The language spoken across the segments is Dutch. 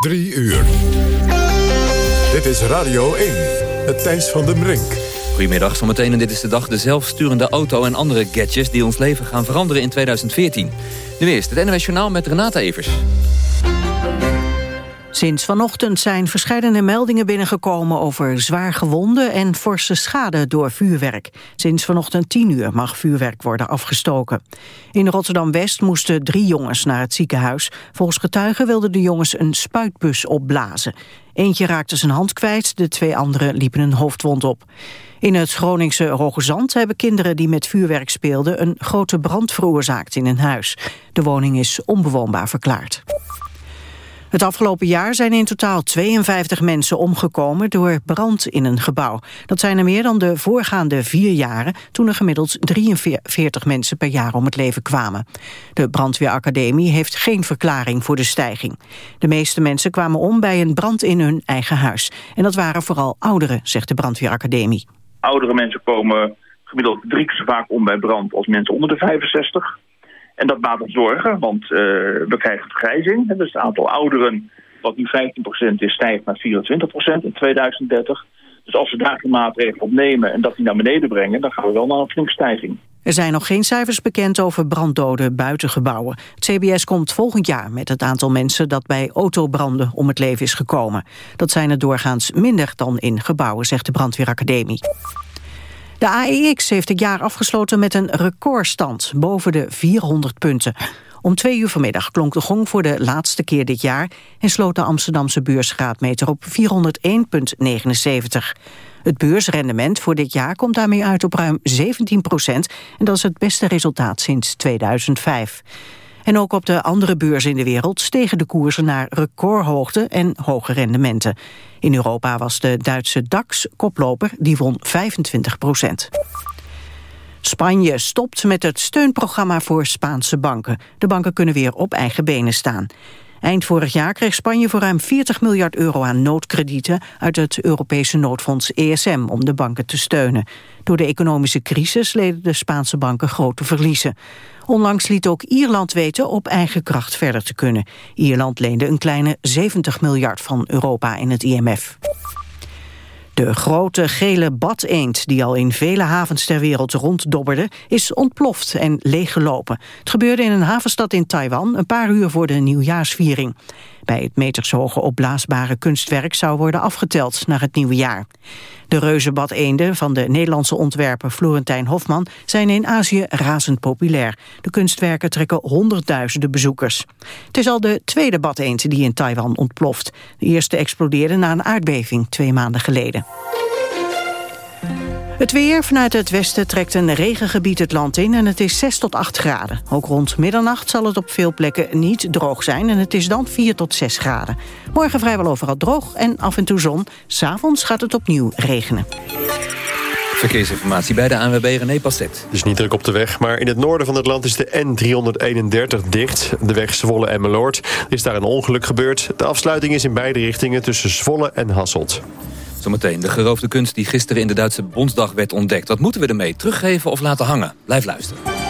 Drie uur. Dit is Radio 1, het Thijs van den Brink. Goedemiddag, zometeen en dit is de dag de zelfsturende auto en andere gadgets... die ons leven gaan veranderen in 2014. Nu eerst het NOS Journaal met Renata Evers. Sinds vanochtend zijn verschillende meldingen binnengekomen over zwaar gewonden en forse schade door vuurwerk. Sinds vanochtend 10 uur mag vuurwerk worden afgestoken. In Rotterdam-West moesten drie jongens naar het ziekenhuis. Volgens getuigen wilden de jongens een spuitbus opblazen. Eentje raakte zijn hand kwijt, de twee anderen liepen een hoofdwond op. In het Groningse Hoge Zand hebben kinderen die met vuurwerk speelden... een grote brand veroorzaakt in een huis. De woning is onbewoonbaar verklaard. Het afgelopen jaar zijn in totaal 52 mensen omgekomen door brand in een gebouw. Dat zijn er meer dan de voorgaande vier jaren, toen er gemiddeld 43 mensen per jaar om het leven kwamen. De brandweeracademie heeft geen verklaring voor de stijging. De meeste mensen kwamen om bij een brand in hun eigen huis. En dat waren vooral ouderen, zegt de brandweeracademie. Oudere mensen komen gemiddeld drie keer zo vaak om bij brand als mensen onder de 65. En dat maakt ons zorgen, want uh, we krijgen vergrijzing. Dus het aantal ouderen, wat nu 15% is, stijgt naar 24% in 2030. Dus als we daar geen maatregelen op nemen en dat die naar beneden brengen... dan gaan we wel naar een flinke stijging. Er zijn nog geen cijfers bekend over branddoden buiten gebouwen. Het CBS komt volgend jaar met het aantal mensen dat bij autobranden om het leven is gekomen. Dat zijn er doorgaans minder dan in gebouwen, zegt de brandweeracademie. De AEX heeft het jaar afgesloten met een recordstand, boven de 400 punten. Om twee uur vanmiddag klonk de gong voor de laatste keer dit jaar... en sloot de Amsterdamse beursgraadmeter op 401,79. Het beursrendement voor dit jaar komt daarmee uit op ruim 17 procent... en dat is het beste resultaat sinds 2005. En ook op de andere beurzen in de wereld stegen de koersen naar recordhoogte en hoge rendementen. In Europa was de Duitse DAX koploper, die won 25 procent. Spanje stopt met het steunprogramma voor Spaanse banken. De banken kunnen weer op eigen benen staan. Eind vorig jaar kreeg Spanje voor ruim 40 miljard euro aan noodkredieten uit het Europese noodfonds ESM om de banken te steunen. Door de economische crisis leden de Spaanse banken grote verliezen. Onlangs liet ook Ierland weten op eigen kracht verder te kunnen. Ierland leende een kleine 70 miljard van Europa in het IMF. De grote gele badeend, die al in vele havens ter wereld ronddobberde, is ontploft en leeggelopen. Het gebeurde in een havenstad in Taiwan een paar uur voor de nieuwjaarsviering. Bij het metershoge opblaasbare kunstwerk zou worden afgeteld naar het nieuwe jaar. De reuzenbadeenden van de Nederlandse ontwerper Florentijn Hofman zijn in Azië razend populair. De kunstwerken trekken honderdduizenden bezoekers. Het is al de tweede badeend die in Taiwan ontploft. De eerste explodeerde na een aardbeving twee maanden geleden. Het weer vanuit het westen trekt een regengebied het land in en het is 6 tot 8 graden. Ook rond middernacht zal het op veel plekken niet droog zijn en het is dan 4 tot 6 graden. Morgen vrijwel overal droog en af en toe zon. S'avonds gaat het opnieuw regenen. Verkeersinformatie bij de ANWB René Passet. Het is niet druk op de weg, maar in het noorden van het land is de N331 dicht. De weg Zwolle en Meloord is daar een ongeluk gebeurd. De afsluiting is in beide richtingen tussen Zwolle en Hasselt. Zometeen de geroofde kunst die gisteren in de Duitse Bondsdag werd ontdekt. Wat moeten we ermee? Teruggeven of laten hangen? Blijf luisteren.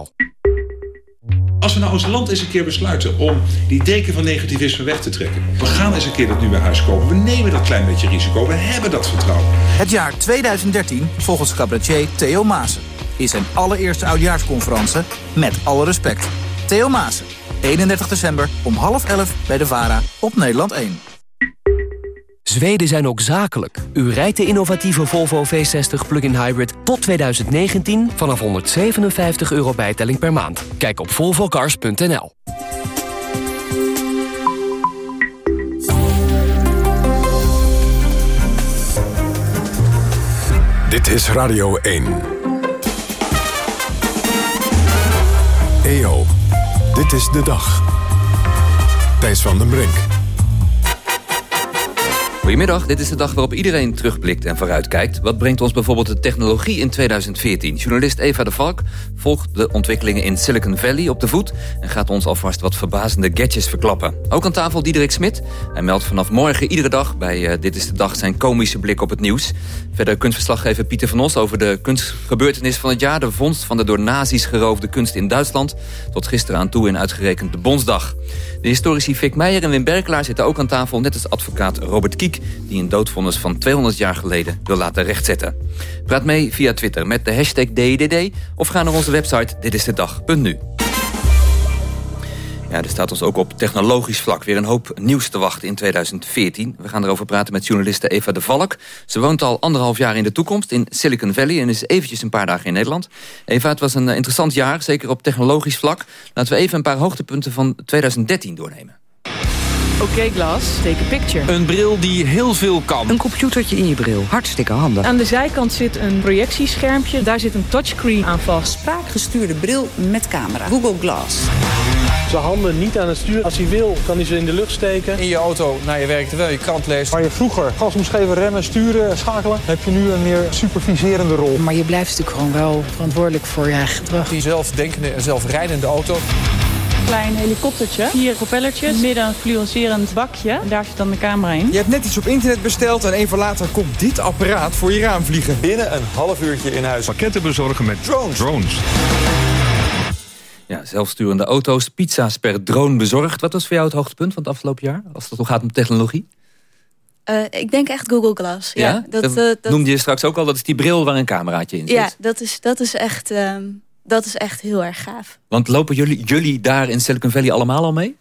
Als we nou als land eens een keer besluiten om die deken van negativisme weg te trekken. We gaan eens een keer dat nieuwe huis kopen. We nemen dat klein beetje risico. We hebben dat vertrouwen. Het jaar 2013, volgens cabaretier Theo Maassen, is zijn allereerste oudjaarsconferentie met alle respect. Theo Maassen, 31 december om half elf bij de VARA op Nederland 1. Zweden zijn ook zakelijk. U rijdt de innovatieve Volvo V60 Plug-in Hybrid tot 2019 vanaf 157 euro bijtelling per maand. Kijk op volvocars.nl. Dit is Radio 1. EO, Dit is de dag. Thijs van den Brink. Goedemiddag, dit is de dag waarop iedereen terugblikt en vooruitkijkt. Wat brengt ons bijvoorbeeld de technologie in 2014? Journalist Eva de Valk volgt de ontwikkelingen in Silicon Valley op de voet... en gaat ons alvast wat verbazende gadgets verklappen. Ook aan tafel Diederik Smit. Hij meldt vanaf morgen iedere dag bij uh, Dit is de Dag zijn komische blik op het nieuws. Verder kunstverslaggever Pieter van Os over de kunstgebeurtenis van het jaar... de vondst van de door nazi's geroofde kunst in Duitsland... tot gisteren aan toe in uitgerekend de Bondsdag. De historici Fik Meijer en Wim Berkelaar zitten ook aan tafel... net als advocaat Robert Kiek die een doodvonnis van 200 jaar geleden wil laten rechtzetten. Praat mee via Twitter met de hashtag DDD of ga naar onze website ditistedag.nu. Ja, er staat ons ook op technologisch vlak weer een hoop nieuws te wachten in 2014. We gaan erover praten met journaliste Eva de Valk. Ze woont al anderhalf jaar in de toekomst in Silicon Valley... en is eventjes een paar dagen in Nederland. Eva, het was een interessant jaar, zeker op technologisch vlak. Laten we even een paar hoogtepunten van 2013 doornemen. Oké, okay, Glas, take a picture. Een bril die heel veel kan. Een computertje in je bril, hartstikke handig. Aan de zijkant zit een projectieschermpje, daar zit een touchscreen aan vast. Spraakgestuurde bril met camera, Google Glass. Zijn handen niet aan het stuur. Als hij wil, kan hij ze in de lucht steken. In je auto naar je werk terwijl je krant leest. Waar je vroeger gas moest geven, remmen, sturen, schakelen... heb je nu een meer superviserende rol. Maar je blijft natuurlijk gewoon wel verantwoordelijk voor je eigen gedrag. Die zelfdenkende en zelfrijdende auto klein helikoptertje. Vier propellertjes, midden een fluorescerend bakje. En daar zit dan de camera in. Je hebt net iets op internet besteld en even later komt dit apparaat voor je raam vliegen. Binnen een half uurtje in huis. Pakketten bezorgen met drones. drones. Ja, zelfsturende auto's, pizza's per drone bezorgd. Wat was voor jou het hoogtepunt van het afgelopen jaar? Als het gaat om technologie? Uh, ik denk echt Google Glass. Ja, ja? Dat, dat, uh, dat, noemde je straks ook al. Dat is die bril waar een cameraatje in zit. Ja, dat is, dat is echt... Um dat is echt heel erg gaaf. Want lopen jullie, jullie daar in Silicon Valley allemaal al mee?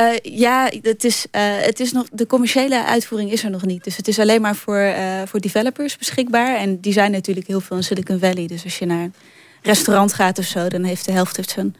Uh, ja, het is, uh, het is nog, de commerciële uitvoering is er nog niet. Dus het is alleen maar voor, uh, voor developers beschikbaar. En die zijn natuurlijk heel veel in Silicon Valley. Dus als je naar een restaurant gaat of zo... dan heeft de helft zo'n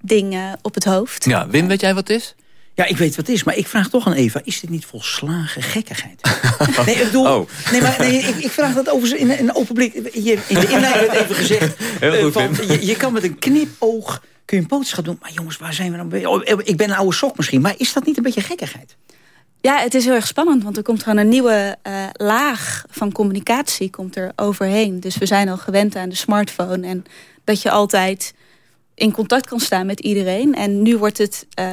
ding op het hoofd. Ja, Wim, weet jij wat het is? Ja, ik weet wat het is, maar ik vraag toch aan Eva... is dit niet volslagen gekkigheid? nee, ik bedoel... Oh. Nee, maar nee, ik, ik, vraag dat over in, in een open blik. Je, in de inleiding werd even gezegd... Heel goed, van, je, je, kan met een knipoog kun je een boodschap doen. Maar jongens, waar zijn we dan? Oh, ik ben een oude sok misschien, maar is dat niet een beetje gekkigheid? Ja, het is heel erg spannend, want er komt gewoon een nieuwe uh, laag van communicatie komt er overheen. Dus we zijn al gewend aan de smartphone en dat je altijd in contact kan staan met iedereen. En nu wordt het... Uh,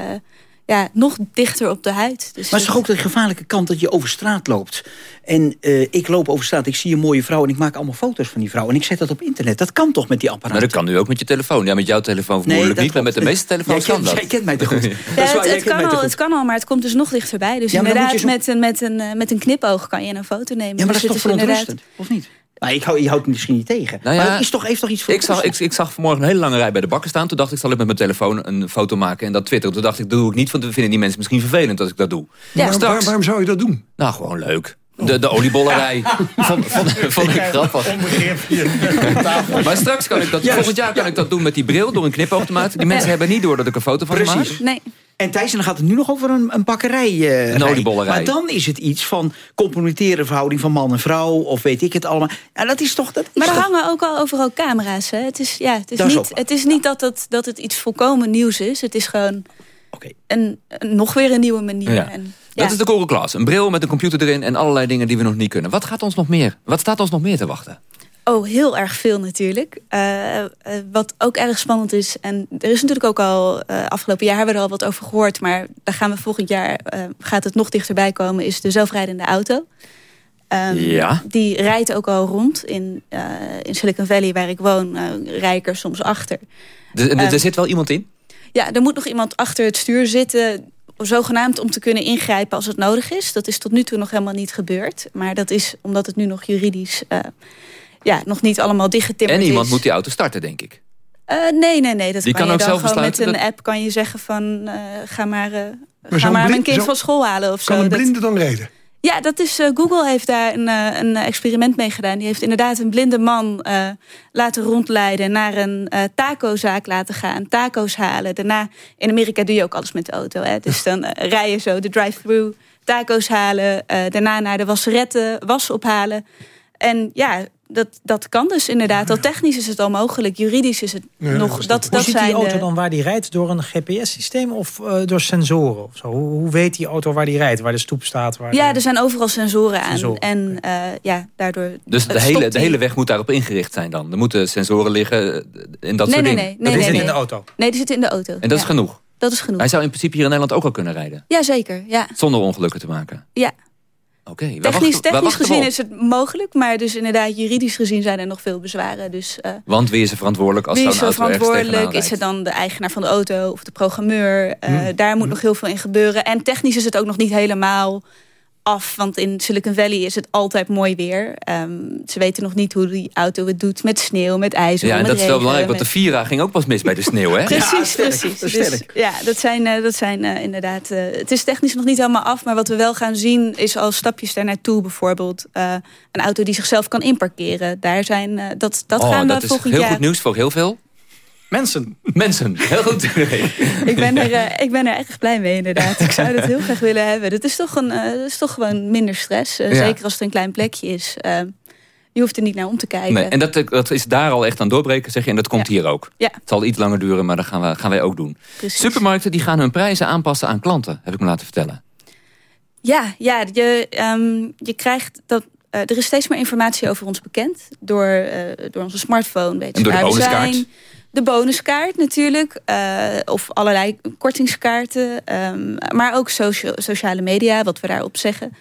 ja, nog dichter op de huid. Dus maar het is toch ook de gevaarlijke kant dat je over straat loopt. En uh, ik loop over straat, ik zie een mooie vrouw... en ik maak allemaal foto's van die vrouw. En ik zet dat op internet. Dat kan toch met die apparaten? Maar dat kan nu ook met je telefoon. Ja, met jouw telefoon vermoedelijk niet, maar met de meeste telefoons kan dat. Jij kent mij te goed. ja, het, het, kan al, het kan al, maar het komt dus nog dichterbij. Dus inderdaad, met, een, met, een, met een knipoog kan je een foto nemen. Ja, maar dat is toch verontrustend, of niet? Maar ik hou, je houdt me misschien niet tegen. Nou ja, maar het is toch, heeft toch iets voor ik zag, ik, ik, zag vanmorgen een hele lange rij bij de bakken staan. Toen dacht ik, zal ik met mijn telefoon een foto maken en dat twitteren. Toen dacht ik, dat doe ik niet, want dan vinden die mensen misschien vervelend als ik dat doe. Ja. Straks, waarom zou je dat doen? Nou, gewoon leuk. De, de oliebollerij van, van, van ik grappig. maar straks kan ik dat, volgend jaar kan ik dat doen met die bril door een knipoog te maken. Die mensen hebben niet door dat ik een foto van Precies. maak. Nee. En Thijs, dan gaat het nu nog over een, een bakkerij. Uh, een oliebollerij. Maar dan is het iets van complementeren verhouding van man en vrouw. Of weet ik het allemaal. Ja, dat is toch... Dat is maar er toch... hangen ook al overal camera's. Hè? Het is, ja, het is, niet, het is niet dat het, dat het iets volkomen nieuws is. Het is gewoon okay. een, een, nog weer een nieuwe manier. Ja. En, ja. Dat is de Google Glass. Een bril met een computer erin en allerlei dingen die we nog niet kunnen. Wat gaat ons nog meer? Wat staat ons nog meer te wachten? Oh, heel erg veel natuurlijk. Uh, uh, wat ook erg spannend is. En er is natuurlijk ook al uh, afgelopen jaar hebben we er al wat over gehoord. Maar daar gaan we volgend jaar gaat het nog dichterbij komen. Is de zelfrijdende auto. Um, ja. Die rijdt ook al rond in, in Silicon Valley waar ik woon. rij ik er soms achter. Dus, er zit wel iemand in? Ja, er moet nog iemand achter het stuur zitten zogenaamd om te kunnen ingrijpen als het nodig is. Dat is tot nu toe nog helemaal niet gebeurd. Maar dat is omdat het nu nog juridisch uh, ja, nog niet allemaal dichtgetimmerd is. En iemand moet die auto starten, denk ik. Uh, nee, nee, nee. Dat die kan, kan je ook dan zelf gewoon besluiten. met een dat... app kan je zeggen van uh, ga maar, uh, maar ga maar blind, mijn kind zo, van school halen of kan zo. een blinde dan rijden? Ja, dat is, uh, Google heeft daar een, uh, een experiment mee gedaan. Die heeft inderdaad een blinde man uh, laten rondleiden... naar een tacozaak laten gaan, taco's halen. Daarna, in Amerika doe je ook alles met de auto. Hè? Dus dan rij je zo de drive-thru, taco's halen... daarna naar de wasseretten, was ophalen... En ja, dat, dat kan dus inderdaad. Al technisch is het al mogelijk, juridisch is het nog... Dat, Hoe dat ziet zijn die auto de- dan waar die rijdt? Door een GPS-systeem of eh, door sensoren? Of zo? Hoe, hoe weet die auto waar die rijdt? Waar de stoep staat? Waar Ja, de- er zijn overal sensoren aan. En eh, ja, daardoor... Dus de hele, de die- hele weg moet daarop ingericht zijn dan. Er moeten sensoren liggen eh, en dat nee, soort nee, dingen. nee, nee, nee, nee. auto? Nee, die zitten in de auto. En dat is genoeg. Dat is genoeg. Hij zou in principe hier in Nederland ook al kunnen rijden. Jazeker, ja. Zonder ongelukken te maken. ja. Oké, Technisch, gezien is het mogelijk, maar dus inderdaad juridisch gezien zijn er nog veel bezwaren. Dus eh, Want wie is er verantwoordelijk als wie is er verantwoordelijk? Is het dan de eigenaar van de auto of de programmeur? Eh, Hmm. Daar moet nog heel veel in gebeuren. En technisch is het ook nog niet helemaal af, want in Silicon Valley is het altijd mooi weer. Ehm, ze weten nog niet hoe die auto het doet met sneeuw, met ijzer, Ja, en met dat is wel belangrijk, want de Vira ging ook pas mis bij de sneeuw, hè? Precies, precies. dat is Dus, ja, dat zijn, eh, dat zijn eh, inderdaad. eh, het is technisch nog niet helemaal af, maar wat we wel gaan zien is al stapjes daar naartoe. Bijvoorbeeld eh, een auto die zichzelf kan inparkeren. Daar zijn, eh, dat dat oh, gaan we dat is volgend heel jaar. goed nieuws voor heel veel Mensen. mensen. Heel goed. Ik ben, er, eh, ik ben er echt blij mee, inderdaad. Ik zou dat heel graag willen hebben. Dat is toch, een, eh, dat is toch gewoon minder stress. eh, Ja. Zeker als het een klein plekje is. Je hoeft er niet naar om te kijken. Nee, en dat, dat is daar al echt aan doorbreken, zeg je. En dat komt hier ook. Ja. Het zal iets langer duren, maar dat gaan, we, gaan wij ook doen. Precies. Supermarkten die gaan hun prijzen aanpassen aan klanten, heb ik me laten vertellen. Ja, ja je, ehm, je krijgt dat. er is steeds meer informatie over ons bekend. Door, eh, door onze smartphone weten En door de bonuskaart. zijn. De bonuskaart natuurlijk. eh, of allerlei kortingskaarten. ehm, maar ook socia- sociale media, wat we daarop zeggen.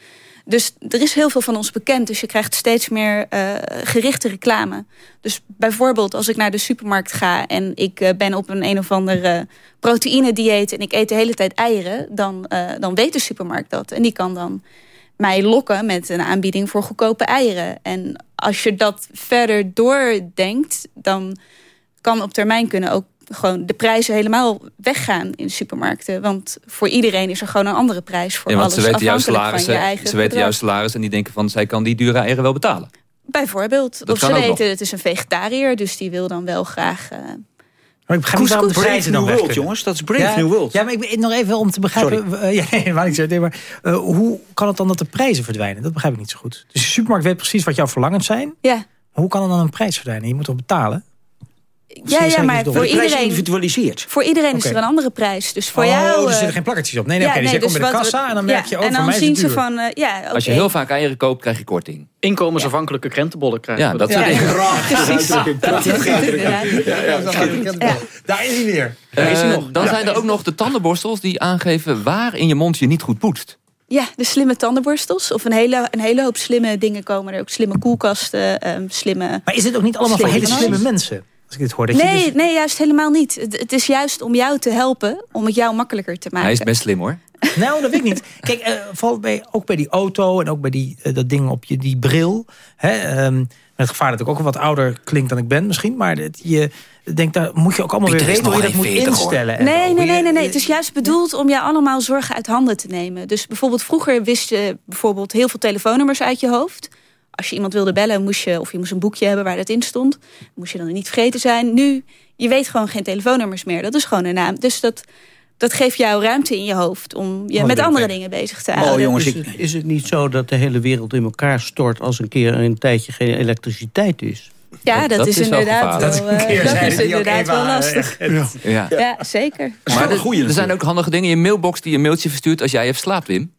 Dus er is heel veel van ons bekend. Dus je krijgt steeds meer eh, gerichte reclame. Dus bijvoorbeeld als ik naar de supermarkt ga... en ik eh, ben op een een of andere proteïne-dieet... en ik eet de hele tijd eieren... Dan, dan weet de supermarkt dat. En die kan dan mij lokken met een aanbieding voor goedkope eieren. En als je dat verder doordenkt... dan kan op termijn kunnen ook gewoon de prijzen helemaal weggaan in supermarkten. Want voor iedereen is er gewoon een andere prijs voor Ja, want alles. ze weten afhankelijk van je salarissen, eigen ze weten bedrag. jouw salaris en die denken van zij kan die dure eieren wel betalen. Bijvoorbeeld. Dat of ze weten, nog. het is een vegetariër, dus die wil dan wel graag... eh, Maar ik begrijp niet waarom de Brave prijzen dan World, jongens. Dat is Brave ja, New World. Ja, maar ik, ben- nog even om te begrijpen... eh, ja, nee, maar, ik zeg, nee, maar eh, hoe kan het dan dat de prijzen verdwijnen? Dat begrijp ik niet zo goed. Dus de supermarkt weet precies wat jouw verlangens zijn. Ja. Hoe kan er dan een prijs verdwijnen? Je moet toch betalen? Ja, ja, maar voor iedereen, individualiseerd. voor iedereen is er een andere prijs. Dus voor oh, jou... dus er eh, zitten geen plakkertjes op. Nee, nee, oké, dus jij komt bij de kassa en dan merk je ja, ook, en voor dan zien ze van... eh, ja, Als je heel vaak eieren koopt, krijg je korting. Inkomensafhankelijke krentenbollen krijgen Ja, dat soort Ja. dingen. Precies. Daar is hij weer. Eh, dan zijn er ook nog de tandenborstels die aangeven waar in je mond je niet goed poetst. Ja, de slimme tandenborstels. Of een hele, een hele hoop slimme dingen komen er ook. Slimme koelkasten, ehm, slimme... Maar is dit ook niet allemaal voor hele slimme mensen? Als ik dit hoor. Dat je Nee, dus- nee, juist helemaal niet. Het, het is juist om jou te helpen, om het jou makkelijker te maken. Hij is best slim hoor. Nou, dat weet ik niet. Kijk, eh, vooral bij, ook bij die auto en ook bij die, eh, dat ding op je, die bril. Hè, ehm, met het gevaar dat ik ook wat ouder klink dan ik ben misschien. Maar dat je denkt, daar moet je ook allemaal Pieter weer weten hoe je dat moet geen 40, hoor. instellen. en Nee, nee, nee, nee, nee. Het is juist bedoeld om jou allemaal zorgen uit handen te nemen. Dus bijvoorbeeld vroeger wist je bijvoorbeeld heel veel telefoonnummers uit je hoofd. Als je iemand wilde bellen, moest je, of je moest een boekje hebben waar dat in stond. Moest je dan niet vergeten zijn. Nu, je weet gewoon geen telefoonnummers meer. Dat is gewoon een naam. Dus dat, dat geeft jou ruimte in je hoofd om je Oh, met andere dingen bezig te houden. Oh, jongens, Is ik, het, is het niet zo dat de hele wereld in elkaar stort... als een keer een tijdje geen elektriciteit is? Ja, dat, dat is, inderdaad wel, Dat eh, dat is inderdaad wel eh, lastig. Ja. Ja, zeker. Maar er, er zijn ook handige dingen. Je mailbox die een mailtje verstuurt als jij even slaapt, Wim.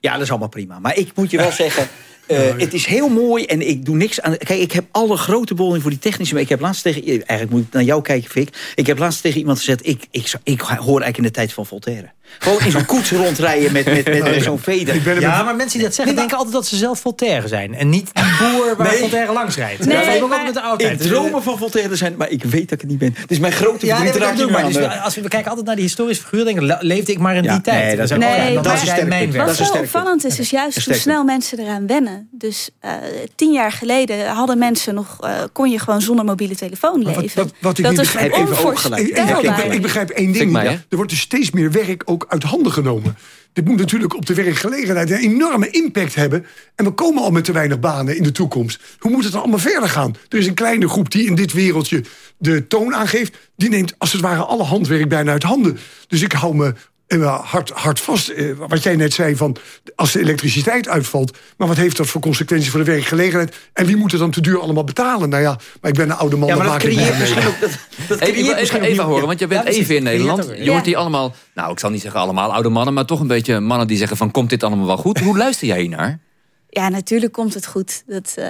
Ja, dat is allemaal prima. Maar ik moet je wel zeggen... eh, het is heel mooi en ik doe niks aan... Kijk, ik heb alle grote bewondering voor die technische... Maar ik heb laatst tegen... Eigenlijk moet ik naar jou kijken, Fik. Ik heb laatst tegen iemand gezegd... Ik, ik, ik hoor eigenlijk in de tijd van Voltaire. Gewoon in zo'n koets rondrijden met, met, met, met zo'n veder. Ik ben er Ja, maar mensen die dat zeggen denken altijd dat ze zelf Voltaire zijn. En niet die boer waar Nee. Voltaire langs rijdt. Nee, dat heb ik ook met de. Ik Dus, dromen van Voltaire zijn, maar ik weet dat ik het niet ben. Het is mijn grote Ja, nee, maar Dus eh. als we, we kijken altijd naar die historische figuur, denken leefde ik maar in Ja, die tijd. nee, dat Nee, dat is sterk mijn Wat zo opvallend is, is juist hoe snel mensen eraan wennen. Dus eh, tien jaar geleden hadden mensen nog, eh, kon je gewoon zonder mobiele telefoon wat- leven. wat- wat ik dat is begrijp- Even ook gelijk. Ik, ik- ik- onvoorstelbaar. begrijp één ding. er wordt dus steeds meer werk ook uit handen genomen. Dit moet natuurlijk op de werkgelegenheid een enorme impact hebben. En we komen al met te weinig banen in de toekomst. Hoe moet het dan allemaal verder gaan? Er is een kleine groep die in dit wereldje de toon aangeeft. Die neemt als het ware alle handwerk bijna uit handen. Dus ik hou me hard, hard vast, eh, wat jij net zei, van als de elektriciteit uitvalt... maar wat heeft dat voor consequenties voor de werkgelegenheid? En wie moet het dan te duur allemaal betalen? Nou ja, maar ik ben een oude man, ja, maar dat maak ik misschien ook... Dat, dat even, even, even, even horen, want je bent even in Nederland. Je hoort hier allemaal, nou ik zal niet zeggen allemaal oude mannen... maar toch een beetje mannen die zeggen van komt dit allemaal wel goed? Hoe luister jij hier naar? Ja, natuurlijk komt het goed. Dat... Uh,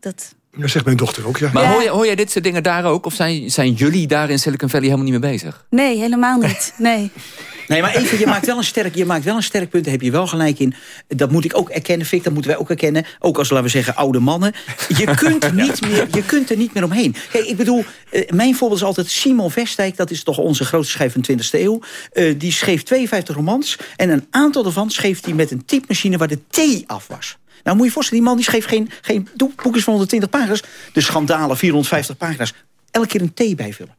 dat dat zegt mijn dochter ook, ja. Maar Hoor, jij, hoor jij dit soort dingen daar ook? Of zijn, zijn jullie daar in Silicon Valley helemaal niet mee bezig? Nee, helemaal niet. Nee. Nee, maar even, je maakt wel een sterk, je maakt wel een sterk punt, daar heb je wel gelijk in. Dat moet ik ook erkennen, Fik, dat moeten wij ook erkennen. Ook als, laten we zeggen, oude mannen. Je kunt, niet meer, je kunt er niet meer omheen. Kijk, ik bedoel, eh, mijn voorbeeld is altijd Simon Vestijk. Dat is toch onze grootste schrijver van de 20e eeuw. Uh, die schreef 52 romans. En een aantal daarvan schreef hij met een typemachine waar de T af was. Nou moet je je voorstellen, die man die schreef geen, geen boekjes van 120 pagina's. De schandalen, 450 pagina's. Elke keer een T bijvullen.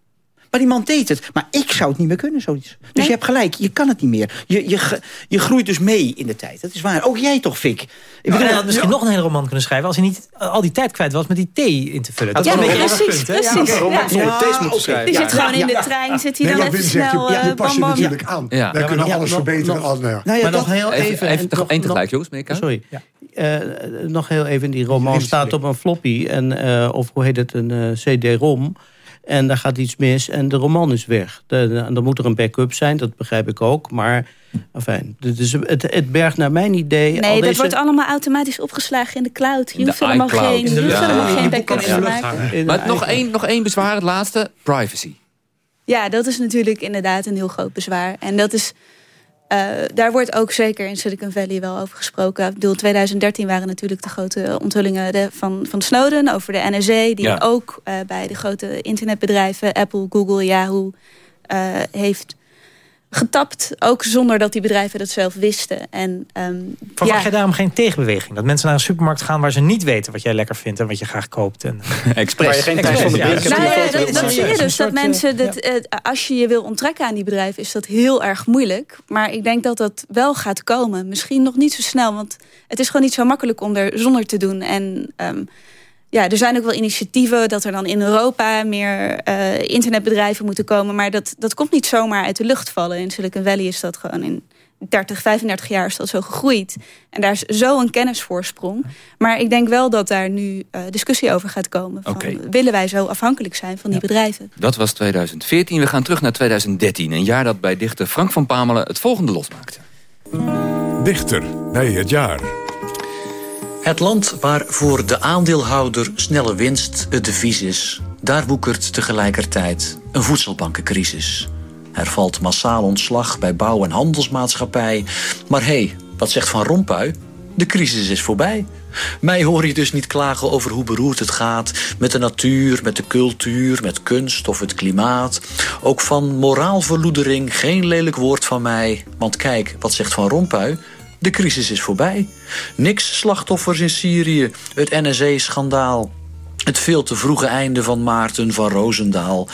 Maar die man deed het. Maar ik zou het niet meer kunnen, zoiets. Dus je hebt gelijk, je kan het niet meer. Je, je, je groeit dus mee in de tijd. Dat is waar. Ook jij toch, Fik? Ik bedoel, hij had misschien nog een hele roman kunnen schrijven... als hij niet al die tijd kwijt was met die thee in te vullen. Dat ja, is een beetje precies, precies. Ja, een roman zonder thees moeten schrijven. Die zit gewoon in de trein, zit hij dan even snel... Ja, je pas je natuurlijk aan. Wij kunnen alles verbeteren. Maar nog heel even... Even één tegelijk, jongens. Sorry. Uh, nog heel even, die roman staat op een floppy. En, uh, of hoe heet het, een uh, CD-ROM. En daar gaat iets mis en de roman is weg. dan moet er een backup zijn, dat begrijp ik ook. Maar enfin, dus het, het bergt naar mijn idee... Nee, dat deze... wordt allemaal automatisch opgeslagen in de cloud. Je hoeft helemaal geen, je hoeft helemaal geen backup te maken. Maar nog één, nog één bezwaar, het laatste. Privacy. Ja, dat is natuurlijk inderdaad een heel groot bezwaar. En dat is uh, daar wordt ook zeker in Silicon Valley wel over gesproken. Ik bedoel, 2013 waren natuurlijk de grote onthullingen de, van, van Snowden over de NSA. Die ook uh, bij de grote internetbedrijven, Apple, Google, Yahoo, uh, heeft getapt. Ook zonder dat die bedrijven dat zelf wisten. En, um, Verwacht ja. jij daarom geen tegenbeweging? Dat mensen naar een supermarkt gaan waar ze niet weten wat jij lekker vindt en wat je graag koopt. En... Expres. je geen tijd van de ja. nou, ja, dat, dat zie je dus. Dat mensen, dat, uh, als je je wil onttrekken aan die bedrijven, is dat heel erg moeilijk. Maar ik denk dat dat wel gaat komen. Misschien nog niet zo snel, want het is gewoon niet zo makkelijk om er zonder te doen. En um, ja, er zijn ook wel initiatieven dat er dan in Europa meer uh, internetbedrijven moeten komen. Maar dat, dat komt niet zomaar uit de lucht vallen. In Silicon Valley is dat gewoon in 30, 35 jaar is dat zo gegroeid. En daar is zo een kennisvoorsprong. Maar ik denk wel dat daar nu uh, discussie over gaat komen. Van, okay. Willen wij zo afhankelijk zijn van die ja. bedrijven? Dat was 2014. We gaan terug naar 2013. Een jaar dat bij dichter Frank van Pamelen het volgende losmaakte. Dichter bij het jaar. Het land waar voor de aandeelhouder snelle winst het devies is... daar woekert tegelijkertijd een voedselbankencrisis. Er valt massaal ontslag bij bouw- en handelsmaatschappij. Maar hé, hey, wat zegt Van Rompuy? De crisis is voorbij. Mij hoor je dus niet klagen over hoe beroerd het gaat... met de natuur, met de cultuur, met kunst of het klimaat. Ook van moraalverloedering geen lelijk woord van mij. Want kijk, wat zegt Van Rompuy... De crisis is voorbij. Niks slachtoffers in Syrië, het NSE-schandaal. Het veel te vroege einde van Maarten van Roosendaal.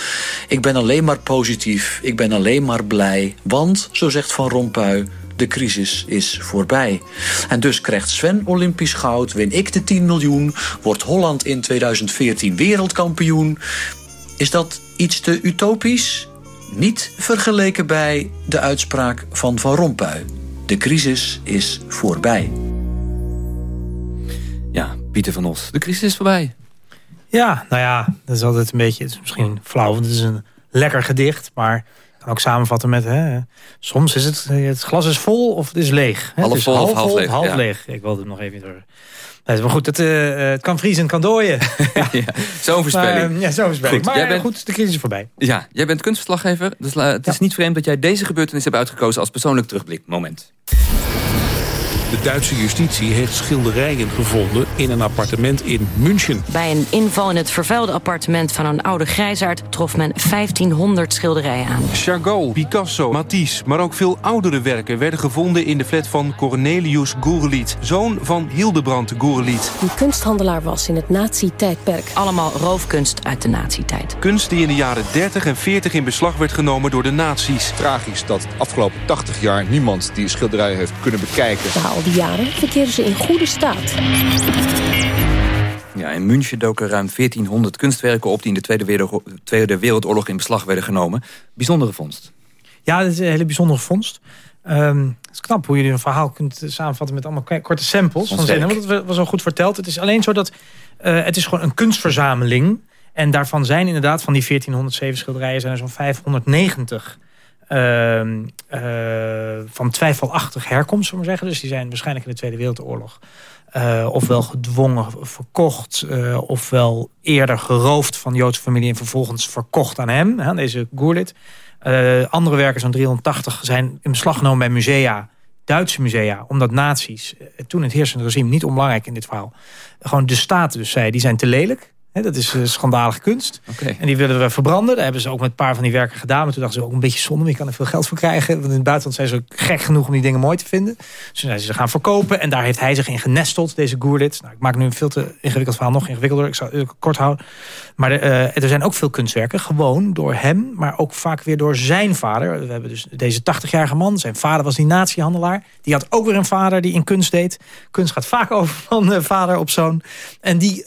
Ik ben alleen maar positief, ik ben alleen maar blij. Want, zo zegt Van Rompuy, de crisis is voorbij. En dus krijgt Sven Olympisch goud, win ik de 10 miljoen... wordt Holland in 2014 wereldkampioen. Is dat iets te utopisch? Niet vergeleken bij de uitspraak van Van Rompuy. De crisis is voorbij. Ja, Pieter van Os, de crisis is voorbij. Ja, nou ja, dat is altijd een beetje, het is misschien flauw, want het is een lekker gedicht, maar kan ook samenvatten met, hè, soms is het, het glas is vol of het is leeg. Half het is vol half of half leeg. Half ja. leeg. Ik wilde het nog even door. Nee, maar goed, het, uh, het kan vriezen en kan dooien. ja. ja zo'n voorspelling. Maar, ja, zo'n voorspelling. Goed, maar jij bent, goed, de crisis is voorbij. Ja, jij bent kunstverslaggever. Dus het is niet vreemd dat jij deze gebeurtenis hebt uitgekozen als persoonlijk terugblikmoment. De Duitse justitie heeft schilderijen gevonden in een appartement in München. Bij een inval in het vervuilde appartement van een oude grijsaard trof men 1500 schilderijen aan. Chagall, Picasso, Matisse, maar ook veel oudere werken werden gevonden in de flat van Cornelius Gureliet, zoon van Hildebrand Gureliet. Die kunsthandelaar was in het nazi-tijdperk. Allemaal roofkunst uit de nazi-tijd. Kunst die in de jaren 30 en 40 in beslag werd genomen door de nazi's. Tragisch dat de afgelopen 80 jaar niemand die schilderijen heeft kunnen bekijken. Na al die jaren verkeren ze in goede staat. Ja, in München doken ruim 1400 kunstwerken op... die in de Tweede, Wereld, Tweede Wereldoorlog in beslag werden genomen. Bijzondere vondst. Ja, dat is een hele bijzondere vondst. Um, het is knap hoe je een verhaal kunt samenvatten met allemaal korte samples van zinnen. Want dat was al goed verteld. Het is alleen zo dat uh, het is gewoon een kunstverzameling. En daarvan zijn inderdaad van die 1407 schilderijen zijn er zo'n 590 uh, uh, van twijfelachtig herkomst, zullen we zeggen. Dus die zijn waarschijnlijk in de Tweede Wereldoorlog uh, ofwel gedwongen verkocht... Uh, ofwel eerder geroofd van Joodse familie... en vervolgens verkocht aan hem, deze Goerlit. Uh, andere werken, zo'n 380, zijn in beslag genomen bij musea... Duitse musea, omdat nazi's, toen het heersende regime... niet onbelangrijk in dit verhaal, gewoon de staten dus zei... die zijn te lelijk, dat is uh, schandalige kunst. En die willen we verbranden. Daar hebben ze ook met een paar van die werken gedaan. Maar toen dachten ze ook een beetje zonde. Maar je kan er veel geld voor krijgen. Want in het buitenland zijn ze ook gek genoeg om die dingen mooi te vinden. Dus zijn ze gaan verkopen. En daar heeft hij zich in genesteld, deze Goerlit. Nou, ik maak nu een veel te ingewikkeld verhaal. Nog ingewikkelder. Ik zal het kort houden. Maar de, uh, er zijn ook veel kunstwerken. Gewoon door hem. Maar ook vaak weer door zijn vader. We hebben dus deze 80-jarige man. Zijn vader was die natiehandelaar. Die had ook weer een vader die in kunst deed. Kunst gaat vaak over van uh, vader op zoon. En die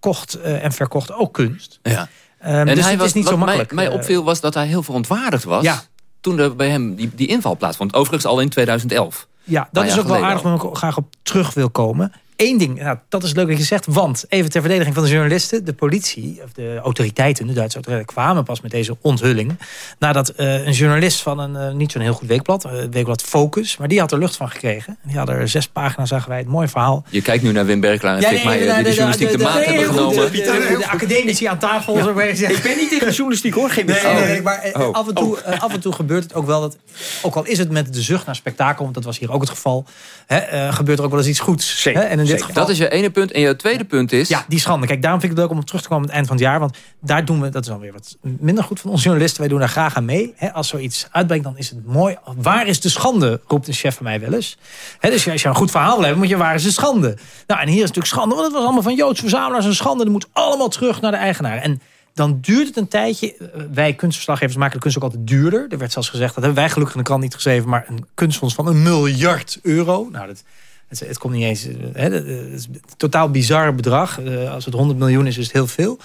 kocht en verkocht ook kunst. Ja. Um, en dus hij was, is niet zo makkelijk. Mij, mij opviel was dat hij heel verontwaardigd was... Ja. toen er bij hem die, die inval plaatsvond. Overigens al in 2011. Ja, dat is ook wel aardig waar ik graag op terug wil komen. Eén ding, nou, dat is leuk dat je zegt. Want, even ter verdediging van de journalisten... de politie, of de autoriteiten, de Duitse autoriteiten... kwamen pas met deze onthulling. Nadat uh, een journalist van een uh, niet zo'n heel goed weekblad... Uh, weekblad Focus, maar die had er lucht van gekregen. Die hadden er zes pagina's aan gewijd. Mooi verhaal. Je kijkt nu naar Wim Berklaar en ja, Fik Meijer... die de, journalistiek de, de, maat hebben genomen. De, academici aan tafel. Ja. Ik ben niet tegen journalistiek hoor, geen nee, nee, nee, maar oh. af, en toe, oh. af en toe gebeurt het ook wel dat... ook al is het met de zucht naar spektakel... want dat was hier ook het geval... Hè, gebeurt er ook wel eens iets goeds. Zeker, hè? En in dit geval, dat is je ene punt. En je tweede punt is... Ja, die schande. Kijk, daarom vind ik het leuk om op terug te komen aan het eind van het jaar. Want daar doen we, dat is dan weer wat minder goed van onze journalisten. Wij doen daar graag aan mee. He, als zoiets uitbrengt, dan is het mooi. Waar is de schande, roept een chef van mij wel eens. He, dus als je een goed verhaal wil hebben, moet je waar is de schande? Nou, en hier is natuurlijk schande, want het was allemaal van Joods verzamelaars en schande. Er moet allemaal terug naar de eigenaar. En dan duurt het een tijdje. Wij kunstverslaggevers maken de kunst ook altijd duurder. Er werd zelfs gezegd, dat hebben wij gelukkig in de krant niet geschreven... maar een kunstfonds van een miljard euro. Nou, dat het, het komt niet eens... Eh, hè, het is een totaal bizar bedrag. Uh, als het 100 miljoen is, is het heel veel.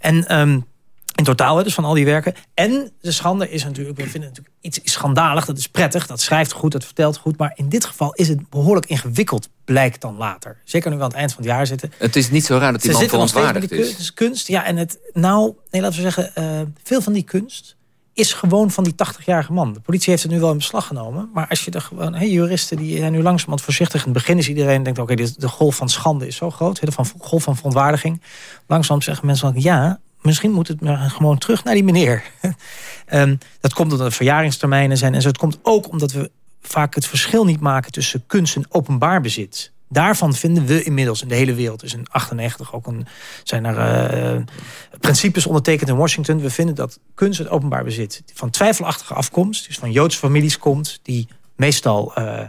En... Um, in totaal, dus van al die werken. En de schande is natuurlijk, we vinden natuurlijk iets schandalig. Dat is prettig, dat schrijft goed, dat vertelt goed. Maar in dit geval is het behoorlijk ingewikkeld, blijkt dan later. Zeker nu we aan het eind van het jaar zitten. Het is niet zo raar dat die man verontwaardigd is. Kunst, ja, en het, nou, nee, laten we zeggen, uh, veel van die kunst is gewoon van die 80-jarige man. De politie heeft het nu wel in beslag genomen. Maar als je er gewoon, hey, juristen die zijn nu langzamerhand voorzichtig. In het begin is iedereen denkt, oké, de golf van schande is zo groot. De golf van verontwaardiging. Langzaam zeggen mensen, ja, misschien moet het gewoon terug naar die meneer. um, dat komt omdat er verjaringstermijnen zijn. En zo, het komt ook omdat we vaak het verschil niet maken tussen kunst en openbaar bezit. Daarvan vinden we inmiddels in de hele wereld. Dus in 98 ook een, zijn er uh, principes ondertekend in Washington. We vinden dat kunst het openbaar bezit van twijfelachtige afkomst... dus van Joodse families komt... die meestal uh,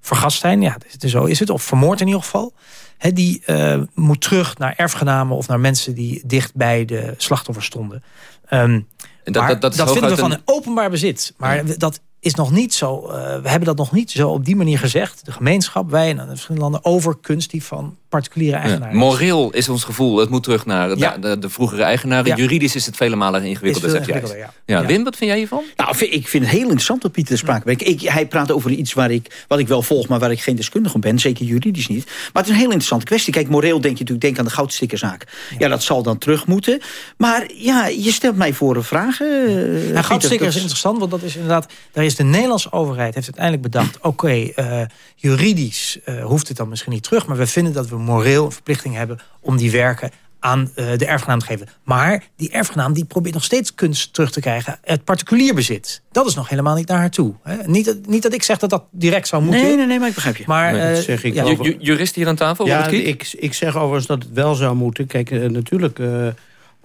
vergast zijn, ja, zo is het, of vermoord in ieder geval... He, die uh, moet terug naar erfgenamen of naar mensen die dicht bij de slachtoffer stonden. Um, dat, dat, dat, dat vinden we van een openbaar bezit. Maar ja. dat is nog niet zo. Uh, we hebben dat nog niet zo op die manier gezegd. De gemeenschap, wij en de verschillende landen over kunst die van particuliere eigenaren. Ja, moreel is ons gevoel. Het moet terug naar de, ja. de, de vroegere eigenaren. Ja. Juridisch is het vele malen ingewikkelder. Zeg jij. Ja. Wim, wat vind jij hiervan? Nou, ik vind het heel interessant dat Pieter de sprake brengt. Ik, hij praat over iets waar ik, wat ik wel volg, maar waar ik geen deskundige op ben. Zeker juridisch niet. Maar het is een heel interessante kwestie. Kijk, moreel denk je natuurlijk, denk aan de goudstickerzaak. Ja, dat zal dan terug moeten. Maar ja, je stelt mij voor vragen. Ja. Nou, goudsticker is interessant, want dat is inderdaad, daar is de Nederlandse overheid heeft uiteindelijk bedacht... oké, okay, uh, juridisch uh, hoeft het dan misschien niet terug... maar we vinden dat we moreel een verplichting hebben... om die werken aan uh, de erfgenaam te geven. Maar die erfgenaam die probeert nog steeds kunst terug te krijgen... uit particulier bezit. Dat is nog helemaal niet naar haar toe. Hè? Niet, dat, niet dat ik zeg dat dat direct zou moeten. Nee, nee, nee maar ik begrijp je. Maar, nee, zeg ik ja, over... Jurist hier aan tafel? Ja, ik, ik zeg overigens dat het wel zou moeten. Kijk, natuurlijk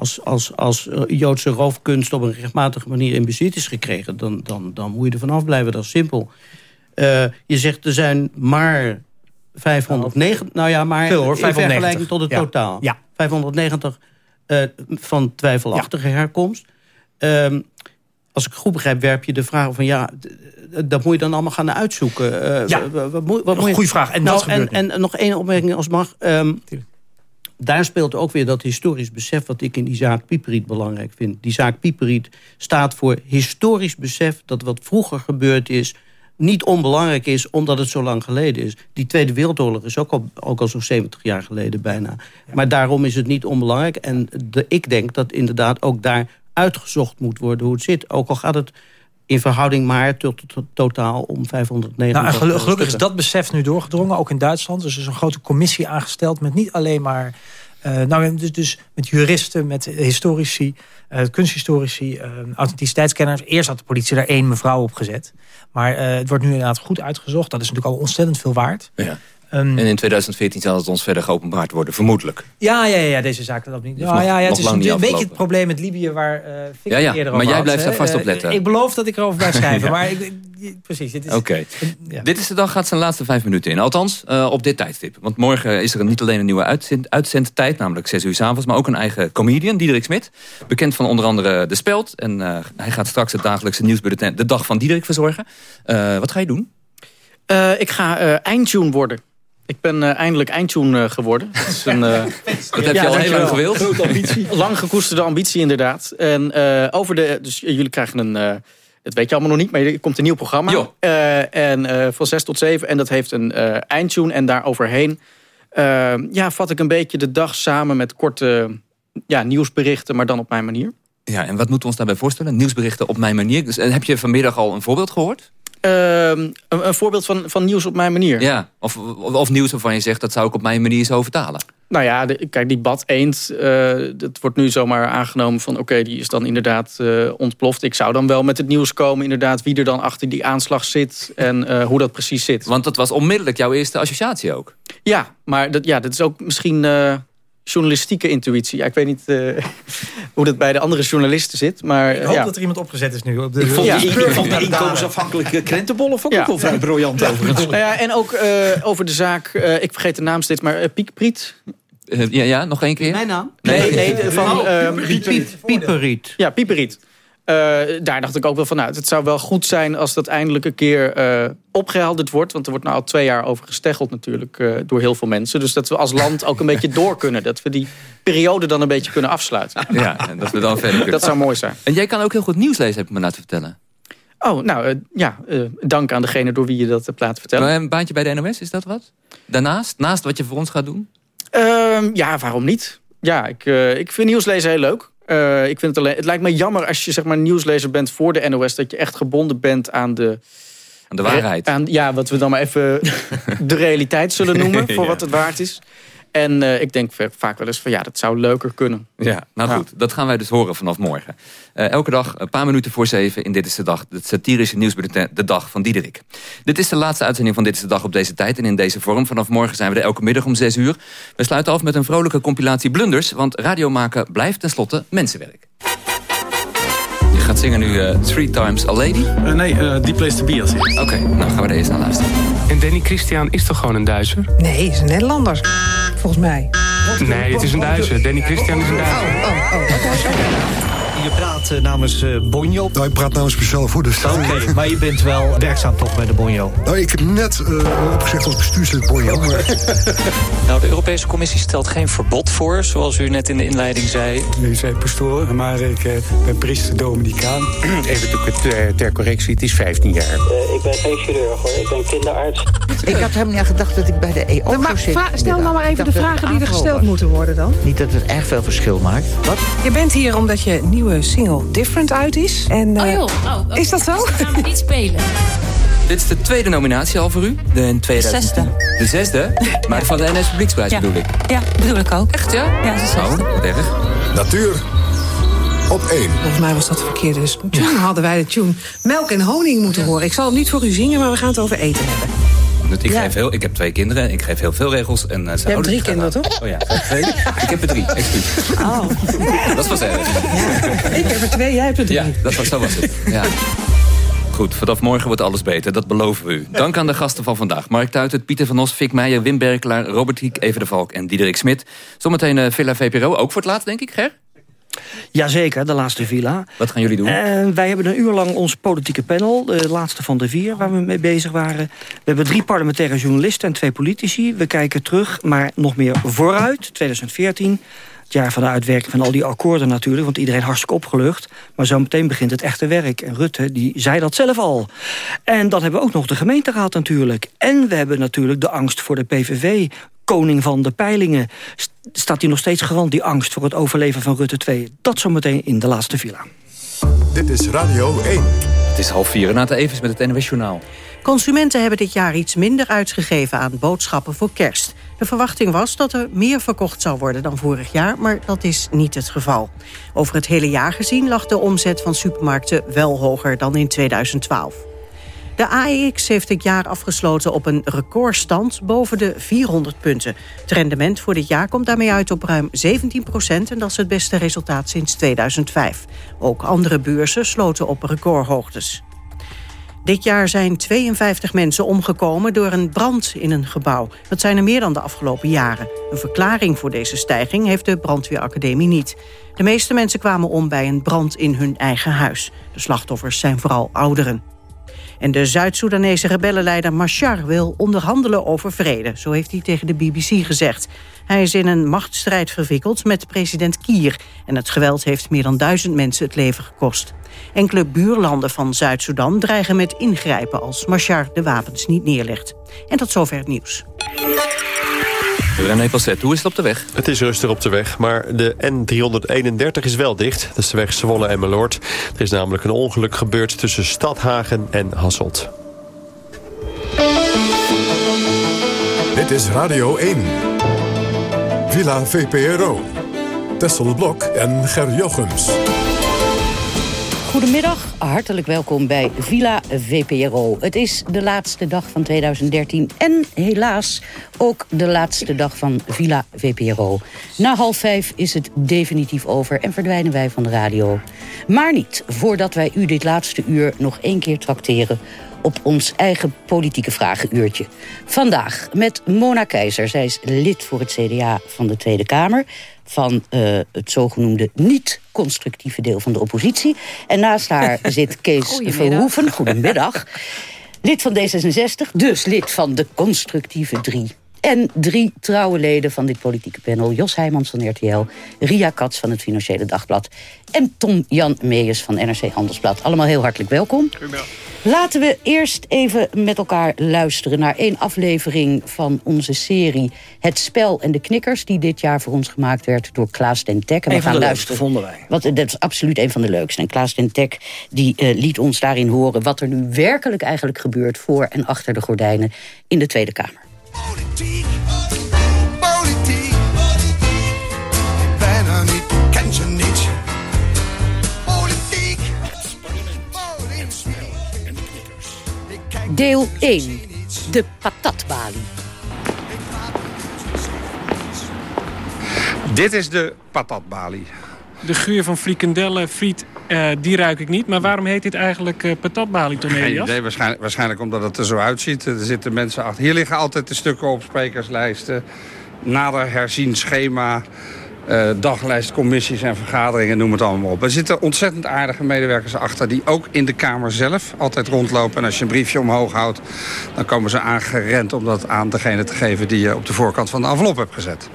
als, als, als Joodse roofkunst op een rechtmatige manier in bezit is gekregen... dan, dan, dan moet je er vanaf blijven, dat is simpel. Uh, je zegt er zijn maar 590, nou ja, maar Veel, hoor, 590. in vergelijking tot het ja. totaal. Ja. 590 uh, van twijfelachtige ja. herkomst. Um, als ik goed begrijp, werp je de vraag van ja, dat moet je dan allemaal gaan uitzoeken. Uh, ja, wat, wat, wat een goede vraag. En, nou, dat en, en, nog één opmerking als mag. Um, daar speelt ook weer dat historisch besef... wat ik in die zaak Pieperiet belangrijk vind. Die zaak Pieperiet staat voor historisch besef... dat wat vroeger gebeurd is niet onbelangrijk is omdat het zo lang geleden is. Die Tweede Wereldoorlog is ook al, ook al zo'n 70 jaar geleden bijna. Maar daarom is het niet onbelangrijk. En de, ik denk dat inderdaad ook daar uitgezocht moet worden hoe het zit. Ook al gaat het in verhouding maar tot, totaal om 509. Nou, gelukkig is dat besef nu doorgedrongen, ook in Duitsland. Dus er is een grote commissie aangesteld met niet alleen maar... Uh, nou, dus, dus met juristen, met historici, uh, kunsthistorici, uh, authenticiteitskenners. Eerst had de politie daar één mevrouw op gezet. Maar het wordt nu inderdaad goed uitgezocht. Dat is natuurlijk al ontzettend veel waard. Ja. Ehm, en in 2014 zal het ons verder geopenbaard worden, vermoedelijk. Ja, ja, ja deze zaak dat niet. Ja, ja, ja, het is een, een beetje het probleem met Libië waar uh, ja, ja, eerder Maar jij blijft daar vast op letten. ik beloof dat ik erover blijf schrijven. Maar ik, precies. Oké. Okay. Dit is de dag, gaat zijn laatste vijf minuten in. Althans, uh, op dit tijdstip. Want morgen is er niet alleen een nieuwe uitzend, uitzendtijd, namelijk 6 uur s avonds, maar ook een eigen comedian, Diederik Smit. Bekend van onder andere De Speld. En uh, hij gaat straks het dagelijkse nieuwsbulletin De Dag van Diederik verzorgen. wat ga je doen? ik ga eindtune worden. Ik ben uh, eindelijk eindtune uh, geworden. Dat, is een, uh, dat heb je al heel lang gewild. Grote ambitie. lang gekoesterde ambitie inderdaad. En over de, dus jullie krijgen een, dat weet je allemaal nog niet, maar er komt een nieuw programma. en van 6 tot 7. En dat heeft een eindtune. En daar overheen ja, vat ik een beetje de dag samen met korte ja, nieuwsberichten, maar dan op mijn manier. Ja, en wat moeten we ons daarbij voorstellen? Nieuwsberichten op mijn manier. Dus, heb je vanmiddag al een voorbeeld gehoord? Ehm, een, een, voorbeeld van, van nieuws op mijn manier. Ja, of, of, nieuws waarvan je zegt... dat zou ik op mijn manier zo vertalen. Nou ja, kijk, die bad eend, uh, dat wordt nu zomaar aangenomen van... oké, die is dan inderdaad uh, ontploft. Ik zou dan wel met het nieuws komen, inderdaad... wie er dan achter die aanslag zit en uh, hoe dat precies zit. Want dat was onmiddellijk jouw eerste associatie ook. Ja, maar dat, ja, dat is ook misschien journalistieke intuïtie. Ja, ik weet niet uh, hoe dat bij de andere journalisten zit. Maar, ik hoop ja. dat er iemand opgezet is nu. Op de ik vond ja. die, inkomensafhankelijke krentenbollen vond ik ja. ook wel vrij briljant overigens. Nou ja, en ook uh, over de zaak, uh, ik vergeet de naam steeds, maar Piek Priet. ja, ja, nog één keer? Mijn naam? Nee, nee, nee van... Oh, Pieperiet. Ja, Pieperiet. Uh, daar dacht ik ook wel van, nou, het zou wel goed zijn als dat eindelijk een keer uh, opgehelderd wordt. Want er wordt nou al twee jaar over gesteggeld natuurlijk uh, door heel veel mensen. Dus dat we als land ook een beetje door kunnen. Dat we die periode dan een beetje kunnen afsluiten. Ja, en dat we dan verder kunnen. Dat zou mooi zijn. En jij kan ook heel goed nieuws lezen, heb ik me laten vertellen. Oh, nou ja, dank aan degene door wie je dat hebt laten vertellen. Maar een baantje bij de NOS, is dat wat? Daarnaast? Naast wat je voor ons gaat doen? Ehm, ja, waarom niet? Ja, ik, ik vind nieuwslezen heel leuk. Uh, ik vind het, alleen, het lijkt me jammer als je zeg maar nieuwslezer bent voor de NOS... dat je echt gebonden bent aan de... Aan de waarheid. Aan, ja, wat we dan maar even de realiteit zullen noemen... voor wat het waard is. En uh, ik denk vaak wel eens van ja, dat zou leuker kunnen. Ja, nou goed. Dat gaan wij dus horen vanaf morgen. Uh, elke dag een paar minuten voor zeven in Dit is de Dag. Het satirische nieuwsbulletin De Dag van Diederik. Dit is de laatste uitzending van Dit is de Dag op deze tijd. En in deze vorm. Vanaf morgen zijn we er elke middag om zes uur. We sluiten af met een vrolijke compilatie blunders. Want radiomaken blijft tenslotte mensenwerk. Je gaat zingen nu uh, Three Times a Lady? Uh, nee, uh, Deep Place to Be als Oké, okay, nou gaan we er eerst naar luisteren. En Danny Christian is toch gewoon een Duitser? Nee, is een Nederlander. Volgens mij. Nee, het is een Duitser. Danny Christian is een Duitser. Oh, oh, oh. Je praat uh, namens uh, Bonjo. Nou, ik praat namens mezelf voor de Oké, okay, maar je bent wel werkzaam toch bij de Bonjo? Nou, ik heb net uh, opgezegd als bestuurslid Bonjo. Maar... nou, de Europese Commissie stelt geen verbod voor, zoals u net in de inleiding zei. U zei pastoor, maar ik ben priester Dominicaan. Even het, ter correctie, het is 15 jaar. ik ben geen chirurg hoor, ik ben kinderarts. ik had helemaal niet gedacht dat ik bij de EO zou zitten. Stel nou maar even de vragen die er gesteld moeten worden dan. Niet dat het erg veel verschil maakt. Wat? Je bent hier omdat je nieuwe single Different uit is. En, uh, oh joh, oh, okay. is dat zo? Dus we gaan niet spelen. Dit is de tweede nominatie al voor u. De, de zesde. De zesde? Maar van de NS Publieksprijs ja. bedoel ik. Ja, bedoel ik ook. Echt, ja? Ja, zesde. Oh, wat erg. Natuur op één. Volgens mij was dat de verkeerde. Dus toen hadden wij de tune Melk en Honing moeten horen. Ik zal hem niet voor u zingen, maar we gaan het over eten hebben. Ik, geef heel, ik heb twee kinderen, ik geef heel veel regels. En, uh, Je hebt drie kinderen, toch? Oh ja, twee. ik heb er drie, excuus. Oh. Dat was erg. Ja. Ik heb er twee, jij hebt er drie. Ja, dat was, zo was het. Ja. Goed, vanaf morgen wordt alles beter, dat beloven we u. Dank aan de gasten van vandaag. Mark Tuitert, Pieter van Os, Fik Meijer, Wim Berkelaar... Robert Hiek, Even de Valk en Diederik Smit. Zometeen uh, Villa VPRO, ook voor het laatst, denk ik, Ger? Jazeker, de laatste villa. Wat gaan jullie doen? Uh, wij hebben een uur lang ons politieke panel, de laatste van de vier waar we mee bezig waren. We hebben drie parlementaire journalisten en twee politici. We kijken terug, maar nog meer vooruit, 2014 het jaar van de uitwerking van al die akkoorden natuurlijk... want iedereen hartstikke opgelucht. Maar zo meteen begint het echte werk. En Rutte die zei dat zelf al. En dan hebben we ook nog de gemeenteraad natuurlijk. En we hebben natuurlijk de angst voor de PVV koning van de peilingen. Staat hij nog steeds garant, die angst voor het overleven van Rutte 2? Dat zometeen in de laatste villa. Dit is Radio 1. Het is half vier. Renate Evers met het NWS Journaal. Consumenten hebben dit jaar iets minder uitgegeven aan boodschappen voor kerst. De verwachting was dat er meer verkocht zou worden dan vorig jaar, maar dat is niet het geval. Over het hele jaar gezien lag de omzet van supermarkten wel hoger dan in 2012. De AEX heeft dit jaar afgesloten op een recordstand boven de 400 punten. Het rendement voor dit jaar komt daarmee uit op ruim 17 procent... en dat is het beste resultaat sinds 2005. Ook andere beurzen sloten op recordhoogtes. Dit jaar zijn 52 mensen omgekomen door een brand in een gebouw. Dat zijn er meer dan de afgelopen jaren. Een verklaring voor deze stijging heeft de brandweeracademie niet. De meeste mensen kwamen om bij een brand in hun eigen huis. De slachtoffers zijn vooral ouderen. En de Zuid-Soedanese rebellenleider Machar wil onderhandelen over vrede. Zo heeft hij tegen de BBC gezegd. Hij is in een machtsstrijd verwikkeld met president Kier. En het geweld heeft meer dan duizend mensen het leven gekost. Enkele buurlanden van Zuid-Soedan dreigen met ingrijpen... als Machar de wapens niet neerlegt. En tot zover het nieuws. René Passet, hoe is het op de weg? Het is rustig op de weg, maar de N331 is wel dicht. Dat is de weg Zwolle en Meloord. Er is namelijk een ongeluk gebeurd tussen Stadhagen en Hasselt. Dit is Radio 1. Villa VPRO. Tessel Blok en Ger Jochems. Goedemiddag, hartelijk welkom bij Villa VPRO. Het is de laatste dag van 2013 en helaas ook de laatste dag van Villa VPRO. Na half vijf is het definitief over en verdwijnen wij van de radio. Maar niet voordat wij u dit laatste uur nog één keer trakteren op ons eigen politieke vragenuurtje. Vandaag met Mona Keizer. Zij is lid voor het CDA van de Tweede Kamer van uh, het zogenoemde niet-constructieve deel van de oppositie. En naast haar zit Kees Verhoeven. Goedemiddag. Lid van D66, dus lid van de constructieve drie. En drie trouwe leden van dit politieke panel. Jos Heijmans van RTL, Ria Katz van het Financiële Dagblad... en Tom-Jan Meijers van NRC Handelsblad. Allemaal heel hartelijk welkom. Laten we eerst even met elkaar luisteren naar één aflevering van onze serie... Het Spel en de Knikkers, die dit jaar voor ons gemaakt werd door Klaas den Tek. En we gaan luisteren. vonden wij. Wat, dat is absoluut een van de leukste. En Klaas den Tek die, uh, liet ons daarin horen wat er nu werkelijk eigenlijk gebeurt... voor en achter de gordijnen in de Tweede Kamer. Politiek, politiek, bijna niet, ken ze niet. Politiek, Deel 1. De patatbalie. Dit is de patatbalie. De geur van frikandellen, friet, uh, die ruik ik niet. Maar waarom heet dit eigenlijk uh, patatbalie? Geen waarschijnlijk, waarschijnlijk omdat het er zo uitziet. Er zitten mensen achter. Hier liggen altijd de stukken op sprekerslijsten. Nader herzien schema. Uh, daglijstcommissies en vergaderingen, noem het allemaal op. Er zitten ontzettend aardige medewerkers achter... die ook in de Kamer zelf altijd rondlopen. En als je een briefje omhoog houdt... dan komen ze aangerend om dat aan degene te geven... die je op de voorkant van de envelop hebt gezet.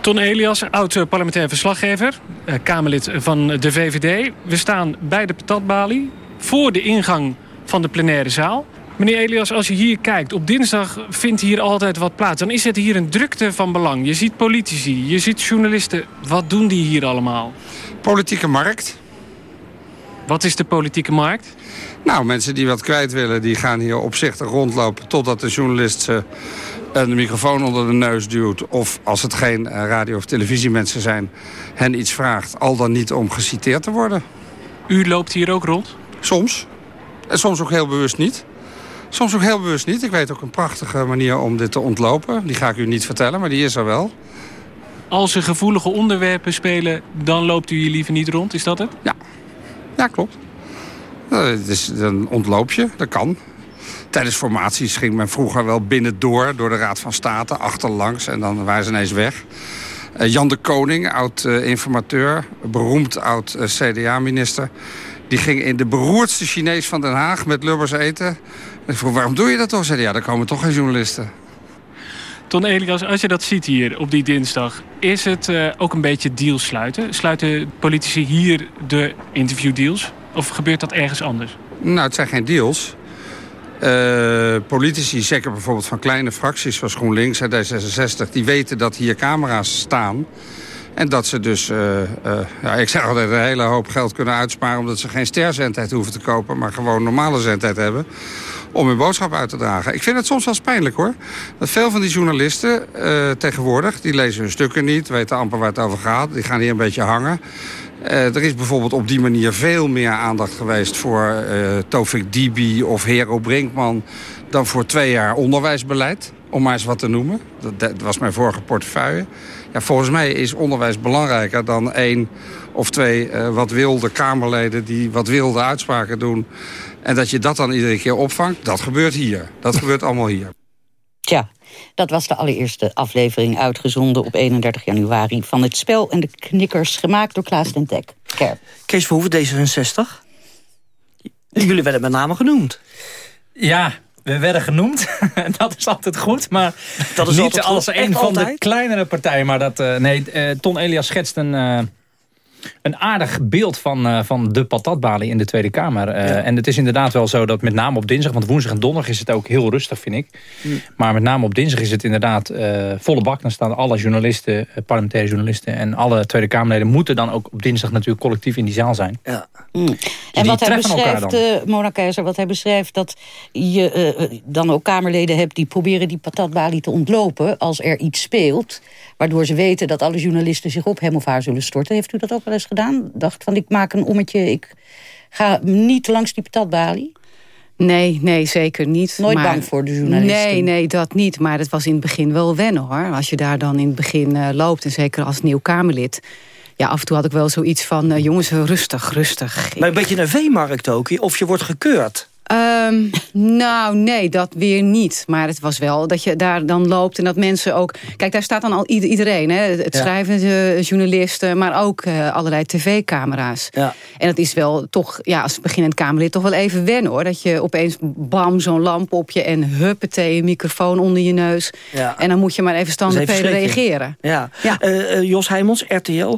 Ton Elias, oud-parlementair verslaggever. Uh, Kamerlid van de VVD. We staan bij de patatbalie. Voor de ingang van de plenaire zaal. Meneer Elias, als je hier kijkt, op dinsdag vindt hier altijd wat plaats. Dan is het hier een drukte van belang. Je ziet politici, je ziet journalisten. Wat doen die hier allemaal? Politieke markt. Wat is de politieke markt? Nou, mensen die wat kwijt willen, die gaan hier opzichtig rondlopen... totdat de journalist ze een microfoon onder de neus duwt... of als het geen eh, radio- of televisiemensen zijn, hen iets vraagt... al dan niet om geciteerd te worden. U loopt hier ook rond? Soms. En soms ook heel bewust niet. Soms ook heel bewust niet. Ik weet ook een prachtige manier om dit te ontlopen. Die ga ik u niet vertellen, maar die is er wel. Als er gevoelige onderwerpen spelen, dan loopt u hier liever niet rond, is dat het? Ja, ja klopt. Het is een ontloopje, dat kan. Tijdens formaties ging men vroeger wel binnendoor, door de Raad van State, achterlangs. En dan waren ze ineens weg. Jan de Koning, oud-informateur, beroemd oud-CDA-minister... die ging in de beroerdste Chinees van Den Haag met Lubbers eten. Ik vroeg, waarom doe je dat toch? Zei ja, daar komen toch geen journalisten. Ton Elias, als je dat ziet hier op die dinsdag... is het uh, ook een beetje deals sluiten? Sluiten politici hier de interviewdeals? Of gebeurt dat ergens anders? Nou, het zijn geen deals. Uh, politici, zeker bijvoorbeeld van kleine fracties zoals GroenLinks en D66... die weten dat hier camera's staan... En dat ze dus, uh, uh, ja, ik zeg altijd, een hele hoop geld kunnen uitsparen... omdat ze geen sterzendheid hoeven te kopen... maar gewoon normale zendheid hebben om hun boodschap uit te dragen. Ik vind het soms wel pijnlijk hoor. Dat veel van die journalisten uh, tegenwoordig... die lezen hun stukken niet, weten amper waar het over gaat. Die gaan hier een beetje hangen. Uh, er is bijvoorbeeld op die manier veel meer aandacht geweest... voor uh, Tovik Dibi of Hero Brinkman... dan voor twee jaar onderwijsbeleid, om maar eens wat te noemen. Dat, was mijn vorige portefeuille. Ja, volgens mij is onderwijs belangrijker dan één of twee wat wilde Kamerleden... die wat wilde uitspraken doen. En dat je dat dan iedere keer opvangt, dat gebeurt hier. Dat gebeurt allemaal hier. Tja, dat was de allereerste aflevering uitgezonden op 31 januari... van Het Spel en de Knikkers, gemaakt door Klaas den Tek. Kees Verhoeven, D66. Jullie werden met name genoemd. Ja, we werden genoemd. dat is altijd goed, maar dat is niet als goed. een Echt van altijd? de kleinere partijen. Maar dat, uh, nee, uh, Ton Elias schetst een, uh, een aardig beeld van, uh, van de patatbalie in de Tweede Kamer. Uh, ja. En het is inderdaad wel zo dat met name op dinsdag... want woensdag en donderdag is het ook heel rustig, vind ik. Mm. Maar met name op dinsdag is het inderdaad uh, volle bak. Dan staan alle journalisten, parlementaire journalisten... en alle Tweede Kamerleden moeten dan ook op dinsdag natuurlijk collectief in die zaal zijn. Ja. Mm. Dus en wat hij beschrijft, uh, Mona Keizer, wat hij beschrijft... dat je uh, dan ook Kamerleden hebt die proberen die patatbalie te ontlopen... als er iets speelt, waardoor ze weten dat alle journalisten zich op hem of haar zullen storten. Heeft u dat ook wel eens gedaan? Dacht van, ik maak een ommetje, ik ga niet langs die patatbalie? Nee, nee, zeker niet. Nooit maar, bang voor de journalisten? Nee, nee, dat niet. Maar het was in het begin wel wennen, hoor. Als je daar dan in het begin uh, loopt, en zeker als nieuw Kamerlid... Ja, af en toe had ik wel zoiets van, uh, jongens, rustig, rustig. Maar een beetje een veemarkt ook, of je wordt gekeurd. Um, nou, nee, dat weer niet. Maar het was wel dat je daar dan loopt en dat mensen ook... Kijk, daar staat dan al iedereen, hè? het ja. schrijvende journalisten... maar ook uh, allerlei tv-camera's. Ja. En dat is wel toch, ja, als beginnend Kamerlid... toch wel even wennen, hoor. Dat je opeens, bam, zo'n lamp op je... en huppatee, een microfoon onder je neus. Ja. En dan moet je maar even standaard reageren. Ja. ja. Uh, uh, Jos Heijmans, RTL...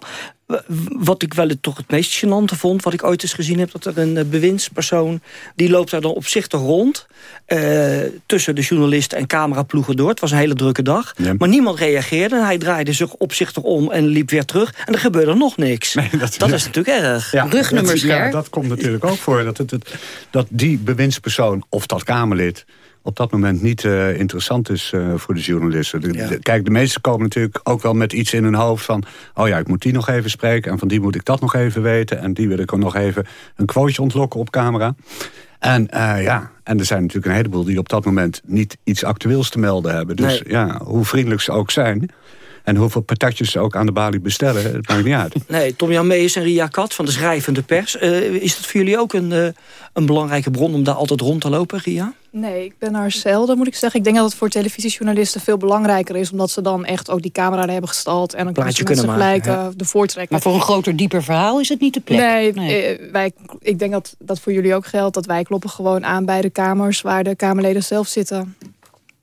Wat ik wel het, toch het meest gênante vond, wat ik ooit eens gezien heb... dat er een bewindspersoon, die loopt daar dan opzichtig rond... Uh, tussen de journalisten en cameraploegen door. Het was een hele drukke dag. Ja. Maar niemand reageerde en hij draaide zich opzichtig om en liep weer terug. En er gebeurde nog niks. Nee, dat, is natuurlijk erg. Ja, Rugnummers, dat, ja, dat komt natuurlijk ook voor. Dat, het, dat die bewindspersoon, of dat Kamerlid op dat moment niet uh, interessant is uh, voor de journalisten. De, ja. de, kijk, de meesten komen natuurlijk ook wel met iets in hun hoofd van... oh ja, ik moet die nog even spreken en van die moet ik dat nog even weten... en die wil ik nog even een quoteje ontlokken op camera. En uh, ja, en er zijn natuurlijk een heleboel die op dat moment... niet iets actueels te melden hebben. Dus nee. ja, hoe vriendelijk ze ook zijn... En hoeveel patatjes ze ook aan de balie bestellen, het maakt niet uit. Nee, Tom-Jan Mees en Ria Kat van de schrijvende pers. Uh, is dat voor jullie ook een, uh, een belangrijke bron om daar altijd rond te lopen, Ria? Nee, ik ben er zelden, moet ik zeggen. Ik denk dat het voor televisiejournalisten veel belangrijker is... omdat ze dan echt ook die camera er hebben gestald... en dan kunnen gelijk maken, ja. de voortrekken. Maar voor een groter, dieper verhaal is het niet de plek? Nee, nee. Wij, ik denk dat dat voor jullie ook geldt... dat wij kloppen gewoon aan bij de kamers... waar de Kamerleden zelf zitten.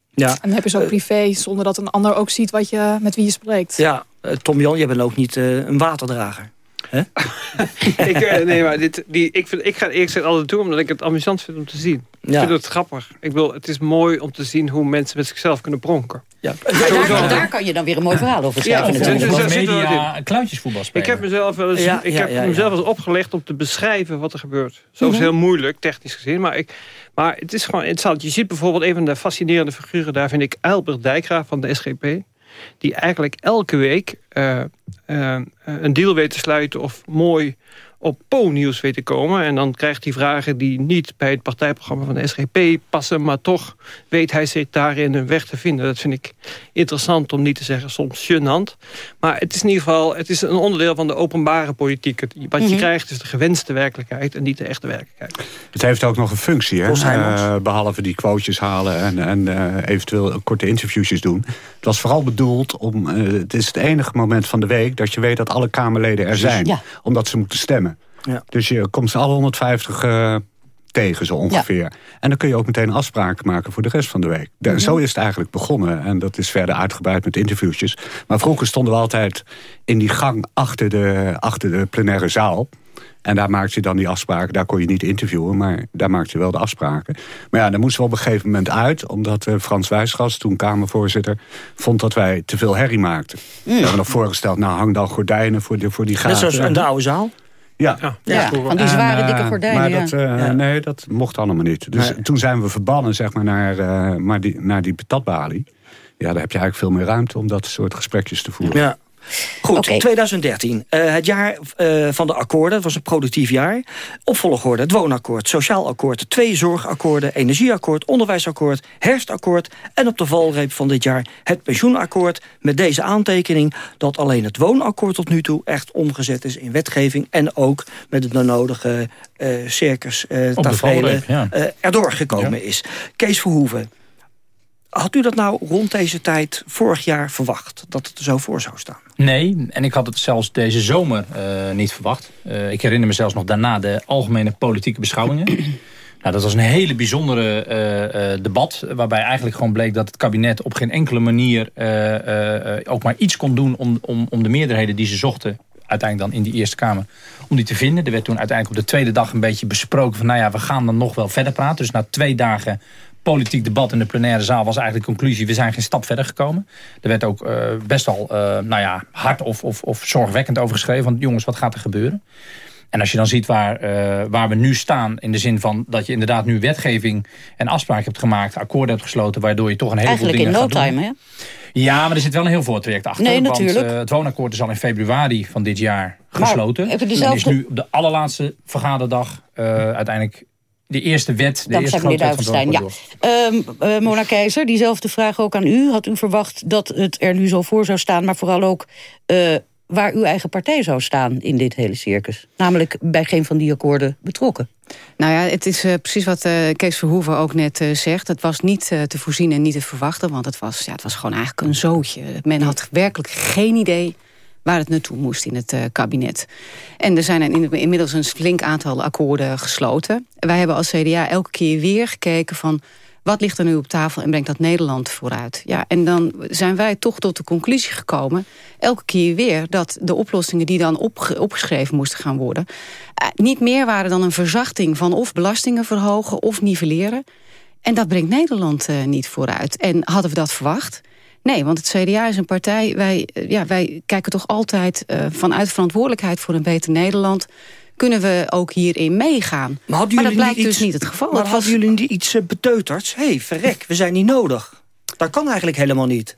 Ja. En dan heb je zo privé, zonder dat een ander ook ziet wat je, met wie je spreekt. Ja, uh, Tom Jan, jij bent ook niet uh, een waterdrager. ik, uh, nee, maar dit, die, ik, vind, ik ga eerst zeggen altijd toe, omdat ik het amusant vind om te zien. Ik vind het grappig. Ik wil, het is mooi om te zien hoe mensen met zichzelf kunnen pronken. Ja. Daar, daar, kan je dan weer een mooi verhaal over schrijven. Ja, dus, dus, media kluitjesvoetbal spelen. Ik heb mezelf wel eens, ja, ik heb mezelf eens opgelegd om te beschrijven wat er gebeurt. Zo is mm -hmm. heel moeilijk, technisch gezien. Maar, ik, maar het is gewoon interessant. Je ziet bijvoorbeeld een van de fascinerende figuren... daar vind ik Albert Dijkgraaf van de SGP die eigenlijk elke week uh, uh, een deal weet te sluiten... of mooi op Po-nieuws weet te komen. En dan krijgt hij vragen die niet bij het partijprogramma van de SGP passen... maar toch weet hij zich daarin een weg te vinden. Dat vind ik interessant, om niet te zeggen soms gênant. Maar het is in ieder geval het is een onderdeel van de openbare politiek. Wat je Mhm. krijgt is de gewenste werkelijkheid en niet de echte werkelijkheid. Het heeft ook nog een functie, hè? Eh, behalve die quotejes halen en, en eh, eventueel korte interviewjes doen. Het was vooral bedoeld om... eh, het is het enige moment van de week dat je weet dat alle Kamerleden er zijn. Ja. Omdat ze moeten stemmen. Ja. Dus je komt ze alle 150 eh, tegen, zo ongeveer. En dan kun je ook meteen afspraken maken voor de rest van de week. Mhm. Zo is het eigenlijk begonnen. En dat is verder uitgebreid met interviewtjes. Maar vroeger stonden we altijd in die gang achter de, achter de plenaire zaal. En daar maakte je dan die afspraken. Daar kon je niet interviewen, maar daar maakte je wel de afspraken. Maar ja, daar moesten we op een gegeven moment uit. Omdat eh, Frans Wijsgas, toen Kamervoorzitter... vond dat wij te veel herrie maakten. We hebben nog voorgesteld, nou hang dan gordijnen voor, die, voor die gaten. Net zoals in de oude zaal. Ja, Ja, van die zware, eh, dikke gordijnen, Maar ja. dat, eh, Ja. nee, dat mocht allemaal niet. Dus Nee. toen zijn we verbannen zeg maar, naar, eh, maar die, naar die patatbalie. Ja, daar heb je eigenlijk veel meer ruimte om dat soort gesprekjes te voeren. Ja. Goed, 2013. eh, het jaar eh, van de akkoorden. Het was een productief jaar. Opvolgorde, het woonakkoord, sociaal akkoord... twee zorgakkoorden, energieakkoord, onderwijsakkoord... herfstakkoord en op de valreep van dit jaar het pensioenakkoord... met deze aantekening dat alleen het woonakkoord tot nu toe... echt omgezet is in wetgeving... en ook met de nodige eh circus eh ja. eh, erdoor gekomen is. Kees Verhoeven, had u dat nou rond deze tijd vorig jaar verwacht? Dat het er zo voor zou staan? Nee, en ik had het zelfs deze zomer eh, niet verwacht. Eh, ik herinner me zelfs nog daarna de algemene politieke beschouwingen. nou, dat was een hele bijzondere eh, debat... waarbij eigenlijk gewoon bleek dat het kabinet op geen enkele manier... ook maar iets kon doen om, om, om de meerderheden die ze zochten... uiteindelijk dan in die Eerste Kamer, om die te vinden. Er werd toen uiteindelijk op de tweede dag een beetje besproken... van nou ja, we gaan dan nog wel verder praten. Dus na twee dagen politiek debat in de plenaire zaal was eigenlijk de conclusie... we zijn geen stap verder gekomen. Er werd ook eh, best wel eh, nou ja, hard of, of, of zorgwekkend over geschreven... van jongens, wat gaat er gebeuren? En als je dan ziet waar, eh, waar we nu staan... in de zin van dat je inderdaad nu wetgeving en afspraken hebt gemaakt... akkoorden hebt gesloten, waardoor je toch een heleboel Eigenlijk in dingen no gaat time, hè? Ja, maar er zit wel een heel voortraject achter. Nee, want, natuurlijk. het woonakkoord is al in februari van dit jaar Maar gesloten. En is nu op de allerlaatste vergaderdag uiteindelijk de eerste wet... De eerste Dankzij meneer grote wet van het Duivenstein. Ja. Ehm, eh, Mona Keizer, diezelfde vraag ook aan u. Had u verwacht dat het er nu zo voor zou staan... maar vooral ook eh, waar uw eigen partij zou staan in dit hele circus? Namelijk bij geen van die akkoorden betrokken. Nou ja, het is eh, precies wat eh, Kees Verhoeven ook net eh, zegt. Het was niet eh, te voorzien en niet te verwachten. Want het was, ja, het was gewoon eigenlijk een zootje. Men had werkelijk geen idee waar het naartoe moest in het eh, kabinet. En er zijn in- inmiddels een flink aantal akkoorden gesloten. Wij hebben als CDA elke keer weer gekeken van... wat ligt er nu op tafel en brengt dat Nederland vooruit? Ja, en dan zijn wij toch tot de conclusie gekomen... elke keer weer dat de oplossingen die dan opge- opgeschreven moesten gaan worden... eh, niet meer waren dan een verzachting van of belastingen verhogen of nivelleren. En dat brengt Nederland eh, niet vooruit. En hadden we dat verwacht? Nee, want het CDA is een partij... wij, eh, ja, wij kijken toch altijd eh, vanuit verantwoordelijkheid voor een beter Nederland... kunnen we ook hierin meegaan. Maar, dat blijkt niet dus iets- niet het geval. Maar hadden jullie niet iets uh, beteuterds? Hé, hey, verrek, we zijn niet nodig. Dat kan eigenlijk helemaal niet.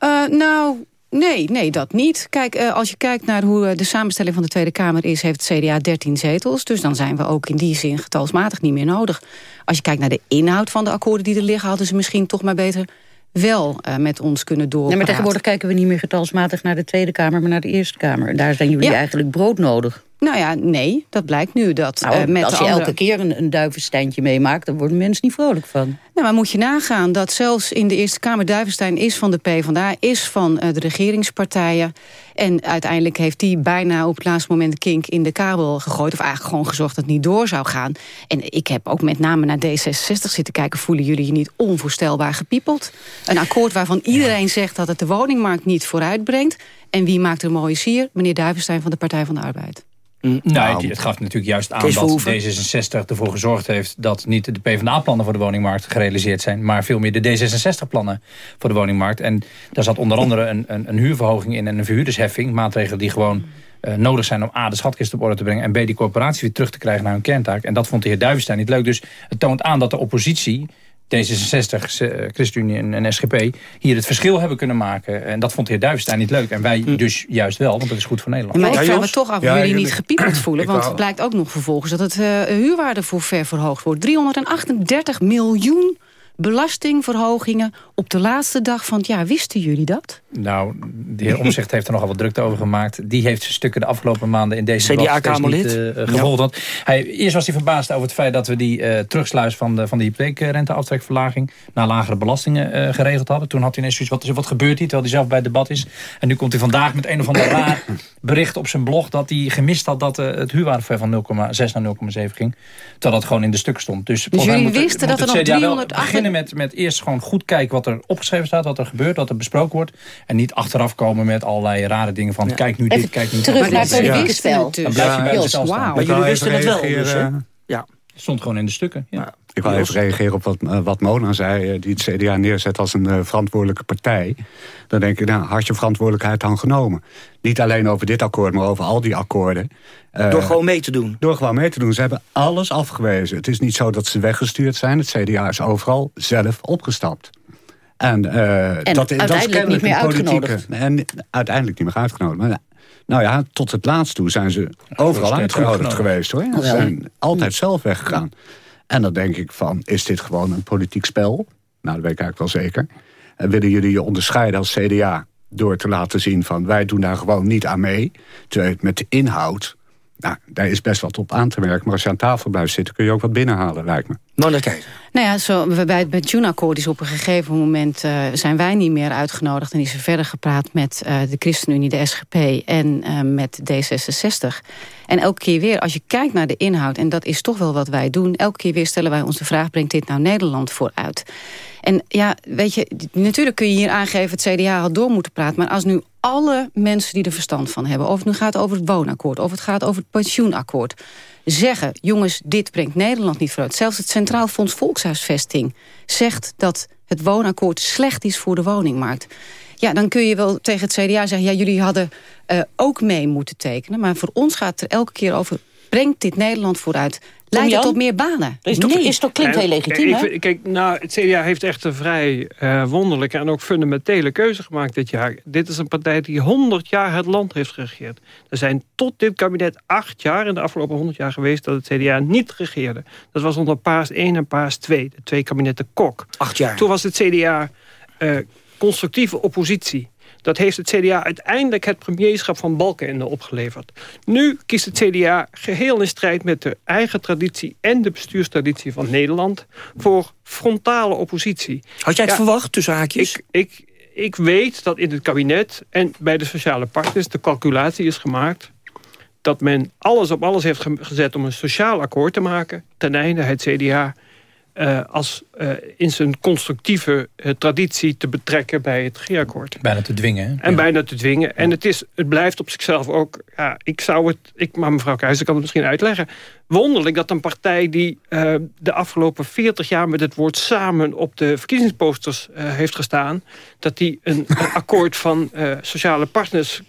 Uh, nou, nee, nee, dat niet. Kijk, uh, als je kijkt naar hoe uh, de samenstelling van de Tweede Kamer is... heeft het CDA 13 zetels. Dus dan zijn we ook in die zin getalsmatig niet meer nodig. Als je kijkt naar de inhoud van de akkoorden die er liggen... hadden ze misschien toch maar beter wel uh, met ons kunnen doorpraten. Nee, maar tegenwoordig kijken we niet meer getalsmatig naar de Tweede Kamer... maar naar de Eerste Kamer. Daar zijn jullie ja. eigenlijk brood nodig. Nou ja, nee, dat blijkt nu. Dat, nou, uh, met als je andere... elke keer een, een duivensteintje meemaakt... dan worden mensen niet vrolijk van. Nou, maar moet je nagaan dat zelfs in de Eerste Kamer... Duivenstein is van de PvdA, is van uh, de regeringspartijen... en uiteindelijk heeft die bijna op het laatste moment... kink in de kabel gegooid... of eigenlijk gewoon gezorgd dat het niet door zou gaan. En ik heb ook met name naar D66 zitten kijken... voelen jullie je niet onvoorstelbaar gepiepeld? Een akkoord waarvan iedereen zegt dat het de woningmarkt niet vooruitbrengt... en wie maakt er een mooie sier? Meneer Duivenstein van de Partij van de Arbeid. Mm, nou, het gaf natuurlijk juist aan dat D66 ervoor gezorgd heeft... dat niet de PvdA-plannen voor de woningmarkt gerealiseerd zijn... maar veel meer de D66-plannen voor de woningmarkt. En daar zat onder andere een, een, een huurverhoging in en een verhuurdersheffing. Maatregelen die gewoon uh, nodig zijn om A, de schatkist op orde te brengen... en B, die corporatie weer terug te krijgen naar hun kerntaak. En dat vond de heer Duivenstein niet leuk. Dus het toont aan dat de oppositie D66, eh, ChristenUnie en, en SGP... hier het verschil hebben kunnen maken. En dat vond de heer Duivenstein niet leuk. En wij Hm. dus juist wel, want dat is goed voor Nederland. Maar ik vraag me toch af of Ja, jullie niet gepiepeld voelen. Want het blijkt ook nog vervolgens dat het uh, huurwaardeforfait verhoogd wordt. 338 miljoen belastingverhogingen op de laatste dag van het jaar. Wisten jullie dat? Nou, de heer Omzicht heeft er nogal wat drukte over gemaakt. Die heeft zijn stukken de afgelopen maanden in deze debat CDA-kamerlid. niet, eh, gevolgd. Want hij, eerst was hij verbaasd over het feit dat we die uh, terugsluis van de, van de hypotheekrenteaftrekverlaging naar lagere belastingen uh, geregeld hadden. Toen had hij ineens zoiets, wat, wat gebeurt hier, terwijl hij zelf bij het debat is. En nu komt hij vandaag met een of ander raar bericht op zijn blog dat hij gemist had dat uh, het huurwaardeverf van 0,6 naar 0,7 ging. Terwijl dat gewoon in de stukken stond. Dus, dus jullie moet, wisten moet dat er nog CDA 308... beginnen met, met eerst gewoon goed kijken wat er opgeschreven staat, wat er gebeurt, wat er besproken wordt. En niet achteraf komen met allerlei rare dingen van ja. kijk nu dit, Even kijk nu terug dat. naar het politieke spel. Dan blijf je bij staan. Maar jullie wisten het wel dus? Ja. Stond gewoon in de stukken. Ja. Ik wil even reageren op wat, uh, wat Mona zei, uh, die het CDA neerzet als een uh, verantwoordelijke partij. Dan denk ik, nou, had je verantwoordelijkheid dan genomen? Niet alleen over dit akkoord, maar over al die akkoorden. door gewoon mee te doen? Door gewoon mee te doen. Ze hebben alles afgewezen. Het is niet zo dat ze weggestuurd zijn. Het CDA is overal zelf opgestapt. En, en dat, uiteindelijk dat is niet meer uitgenodigd. En uiteindelijk niet meer uitgenodigd. Maar, nou ja, tot het laatst toe zijn ze overal uitgenodigd geweest. hoor. Ze zijn altijd zelf weggegaan. En dan denk ik van, is dit gewoon een politiek spel? Nou, dat weet ik eigenlijk wel zeker. En willen jullie je onderscheiden als CDA... door te laten zien van, wij doen daar gewoon niet aan mee. Terwijl het met de inhoud... Nou, daar is best wat op aan te merken. Maar als je aan tafel blijft zitten, kun je ook wat binnenhalen, lijkt me. Mona Nou ja, zo, bij het pensioenakkoord is op een gegeven moment... Uh, zijn wij niet meer uitgenodigd en is er verder gepraat met uh, de ChristenUnie, de SGP en uh, met D66. En elke keer weer, als je kijkt naar de inhoud... en dat is toch wel wat wij doen... elke keer weer stellen wij ons de vraag, brengt dit nou Nederland vooruit? En ja, weet je, natuurlijk kun je hier aangeven... het CDA had door moeten praten, maar als nu alle mensen die er verstand van hebben... of het nu gaat over het woonakkoord, of het gaat over het pensioenakkoord... zeggen, jongens, dit brengt Nederland niet vooruit. Zelfs het Centraal Fonds Volkshuisvesting zegt dat het woonakkoord slecht is voor de woningmarkt. Ja, dan kun je wel tegen het CDA zeggen... ja, jullie hadden uh, ook mee moeten tekenen. Maar voor ons gaat het er elke keer over... brengt dit Nederland vooruit? Leidt het tot meer banen? Is toch, nee. is toch klinkt heel legitiem, hè? Kijk, nou, het CDA heeft echt een vrij uh, wonderlijke... en ook fundamentele keuze gemaakt dit jaar. Dit is een partij die 100 jaar het land heeft geregeerd. Er zijn tot dit kabinet acht jaar in de afgelopen 100 jaar geweest... dat het CDA niet regeerde. Dat was onder Paas 1 en Paas 2, de twee kabinetten Kok. Acht jaar. Toen was het CDA uh, constructieve oppositie. Dat heeft het CDA uiteindelijk het premierschap van Balkenende opgeleverd. Nu kiest het CDA geheel in strijd met de eigen traditie... en de bestuurstraditie van Nederland voor frontale oppositie. Had jij het ja, verwacht, tussen haakjes? Ik, ik, ik weet dat in het kabinet en bij de sociale partners... de calculatie is gemaakt dat men alles op alles heeft gezet... om een sociaal akkoord te maken... ten einde het CDA uh, als uh, in zijn constructieve uh, traditie te betrekken bij het regeerakkoord. Bijna te dwingen. Hè? En ja. bijna te dwingen. Ja. En het, is, het blijft op zichzelf ook... Ja, ik zou het... Ik, maar mevrouw Keizer kan het misschien uitleggen. Wonderlijk dat een partij die de afgelopen 40 jaar... met het woord samen op de verkiezingsposters heeft gestaan... dat die een, een akkoord van sociale partners...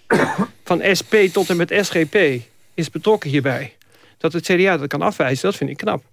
van SP tot en met SGP is betrokken hierbij. Dat het CDA dat kan afwijzen, dat vind ik knap.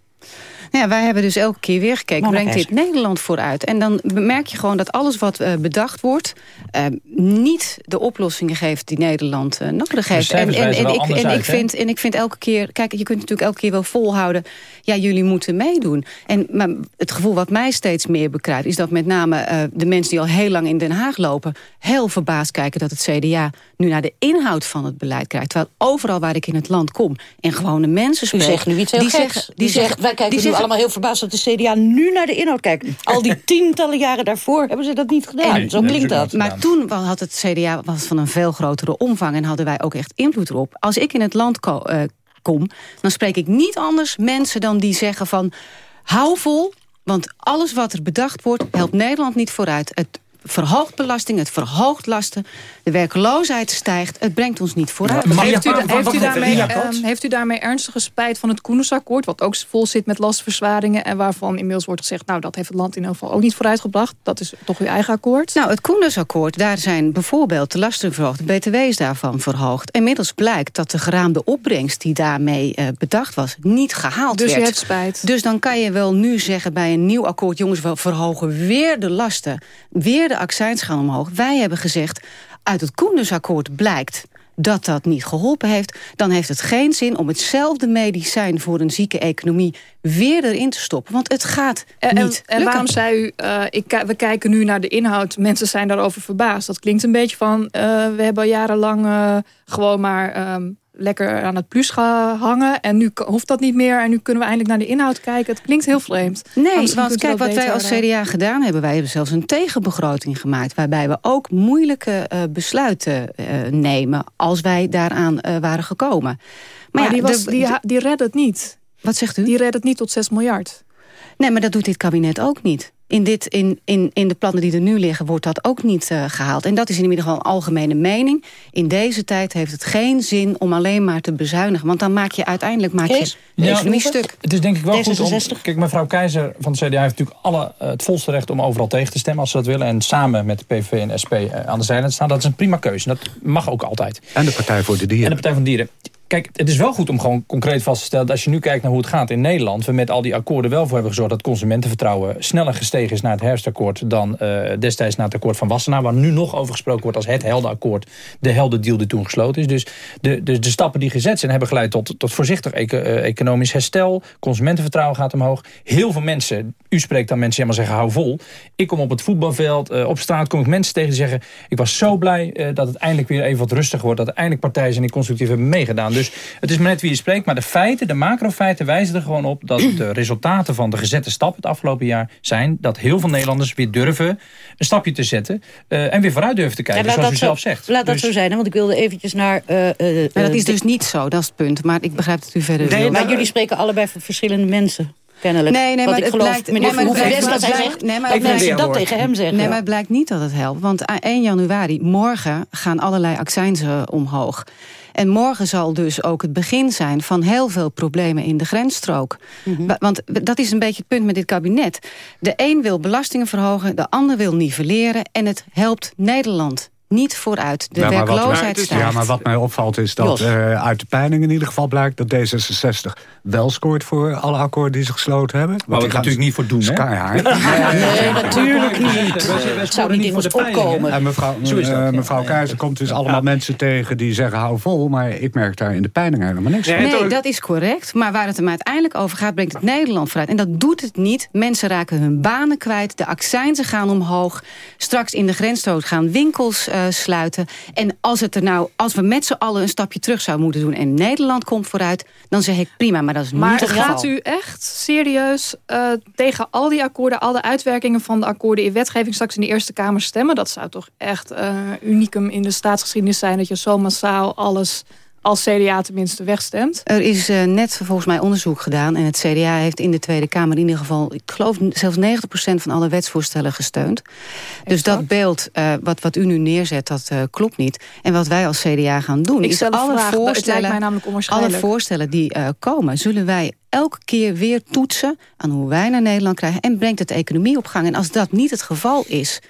Nou ja, wij hebben dus elke keer weer gekeken, brengt dit Nederland vooruit? En dan merk je gewoon dat alles wat uh, bedacht wordt... Uh, niet de oplossingen geeft die Nederland uh, nodig heeft. En, en, en, ik, en, uit, ik vind, en ik vind elke keer... Kijk, je kunt natuurlijk elke keer wel volhouden... ja, jullie moeten meedoen. En maar het gevoel wat mij steeds meer bekruipt... is dat met name de mensen die al heel lang in Den Haag lopen... heel verbaasd kijken dat het CDA nu naar de inhoud van het beleid kijkt. Terwijl overal waar ik in het land kom... en gewone mensen spreek... U zegt nu iets heel die geks. Zeggen, die zegt, zeggen, wij kijken nu allemaal heel verbaasd dat de CDA nu naar de inhoud kijkt. Al die tientallen jaren daarvoor hebben ze dat niet gedaan. Zo klinkt dat. Maar toen had het CDA was van een veel grotere omvang... en hadden wij ook echt invloed erop. Als ik in het land ko uh, kom, dan spreek ik niet anders mensen dan die zeggen van... hou vol, want alles wat er bedacht wordt, helpt Nederland niet vooruit. Het verhoogt belasting, het verhoogt lasten. De werkloosheid stijgt. Het brengt ons niet vooruit. Maar heeft, u, heeft, u daarmee, um, heeft u daarmee ernstige spijt van het Koendersakkoord... wat ook vol zit met lastverzwaringen... en waarvan inmiddels wordt gezegd... nou, dat heeft het land in ieder geval ook niet vooruitgebracht. Dat is toch uw eigen akkoord? Nou, het Koendersakkoord, daar zijn bijvoorbeeld de lasten verhoogd. De btw is daarvan verhoogd. Inmiddels blijkt dat de geraamde opbrengst die daarmee uh, bedacht was... niet gehaald dus werd. Dus je hebt spijt. Dus dan kan je wel nu zeggen bij een nieuw akkoord... jongens, we verhogen weer de lasten. Weer de accijns gaan omhoog. Wij hebben gezegd, uit het Koendersakkoord blijkt dat dat niet geholpen heeft... dan heeft het geen zin om hetzelfde medicijn voor een zieke economie... weer erin te stoppen, want het gaat en, niet En, en waarom zei u, uh, ik, we kijken nu naar de inhoud... mensen zijn daarover verbaasd. Dat klinkt een beetje van, uh, we hebben jarenlang uh, gewoon maar... Um, lekker aan het plus gehangen. En nu hoeft dat niet meer. En nu kunnen we eindelijk naar de inhoud kijken. Het klinkt heel vreemd. Nee, want kijk, wat wij als CDA gedaan hebben... wij hebben zelfs een tegenbegroting gemaakt... waarbij we ook moeilijke uh, besluiten uh, nemen... als wij daaraan uh, waren gekomen. Maar, maar ja, die, was, de, die, die redt het niet. Wat zegt u? Die redt het niet tot 6 miljard. Nee, maar dat doet dit kabinet ook niet. In, dit, in, in, in de plannen die er nu liggen wordt dat ook niet uh, gehaald. En dat is in ieder geval een algemene mening. In deze tijd heeft het geen zin om alleen maar te bezuinigen. Want dan maak je uiteindelijk maak je de ja, economie stuk. Het is denk ik wel goed om... Kijk, mevrouw Keizer van de CDA heeft natuurlijk alle, uh, het volste recht... om overal tegen te stemmen als ze dat willen. En samen met de PVV en SP uh, aan de zijlijn staan. Dat is een prima keuze. Dat mag ook altijd. En de Partij voor de Dieren. En de Partij van de Dieren. Kijk, het is wel goed om gewoon concreet vast te stellen... dat als je nu kijkt naar hoe het gaat in Nederland... we met al die akkoorden wel voor hebben gezorgd... dat consumentenvertrouwen sneller gestegen is naar het herfstakkoord... dan uh, destijds naar het akkoord van Wassenaar... waar nu nog over gesproken wordt als het heldenakkoord... de heldendeal die toen gesloten is. Dus de, de, de stappen die gezet zijn hebben geleid tot, tot voorzichtig uh, economisch herstel. Consumentenvertrouwen gaat omhoog. Heel veel mensen, u spreekt dan mensen helemaal zeggen... hou vol. Ik kom op het voetbalveld, uh, op straat kom ik mensen tegen die zeggen... ik was zo blij dat het eindelijk weer even wat rustiger wordt... dat er eindelijk partijen zijn die constructief hebben meegedaan... Dus het is maar net wie je spreekt. Maar de feiten, de macrofeiten wijzen er gewoon op... dat de resultaten van de gezette stap het afgelopen jaar zijn... dat heel veel Nederlanders weer durven een stapje te zetten... Uh, en weer vooruit durven te kijken, ja, zoals u zelf zegt. Laat dus, dat zo zijn, want ik wilde eventjes naar... Uh, uh, maar dat is dus niet zo, dat is het punt. Maar ik begrijp dat u verder nee, wil. Maar jullie spreken allebei van verschillende mensen. Kennelijk. Nee, nee, maar ik het geloof, blijkt, meneer nee, dat hij zegt, nee, maar dat mensen dat tegen hem zeggen. Nee, maar het blijkt niet dat het helpt. Want 1 januari, morgen, gaan allerlei accijnzen omhoog. En morgen zal dus ook het begin zijn van heel veel problemen in de grensstrook. Mm -hmm. Want dat is een beetje het punt met dit kabinet. De een wil belastingen verhogen, de ander wil nivelleren... en het helpt Nederland niet vooruit. De ja, werkloosheid. Ja, maar wat mij opvalt is dat uh, uit de peiling in ieder geval blijkt... dat D66 wel scoort voor alle akkoorden die ze gesloten hebben. Waar we het natuurlijk niet voor doen, Sky hè? Nee, nee, natuurlijk niet. Het zou niet immers opkomen. En mevrouw, uh, mevrouw Keizer komt dus allemaal ja. mensen tegen die zeggen hou vol... maar ik merk daar in de peiling helemaal niks van. Nee, dat is correct. Maar waar het hem uiteindelijk over gaat, brengt het Nederland vooruit. En dat doet het niet. Mensen raken hun banen kwijt. De accijnzen gaan omhoog. Straks in de grensstoot gaan winkels uh, sluiten. En als, het er nou, als we met z'n allen een stapje terug zouden moeten doen... en Nederland komt vooruit, dan zeg ik prima. Maar dat is maar niet het gaat geval. u echt serieus uh, tegen al die akkoorden... al de uitwerkingen van de akkoorden in wetgeving... straks in de Eerste Kamer stemmen? Dat zou toch echt uh, unicum in de staatsgeschiedenis zijn... dat je zo massaal alles als CDA tenminste wegstemt. Er is uh, net volgens mij onderzoek gedaan... en het CDA heeft in de Tweede Kamer in ieder geval... ik geloof zelfs 90% van alle wetsvoorstellen gesteund. Dus dat beeld uh, wat, wat u nu neerzet, dat uh, klopt niet. En wat wij als CDA gaan doen... Ik is alle vraag, voorstellen, mij namelijk alle voorstellen die komen... zullen wij elke keer weer toetsen aan hoe wij naar Nederland krijgen... en brengt het de economie op gang. En als dat niet het geval is...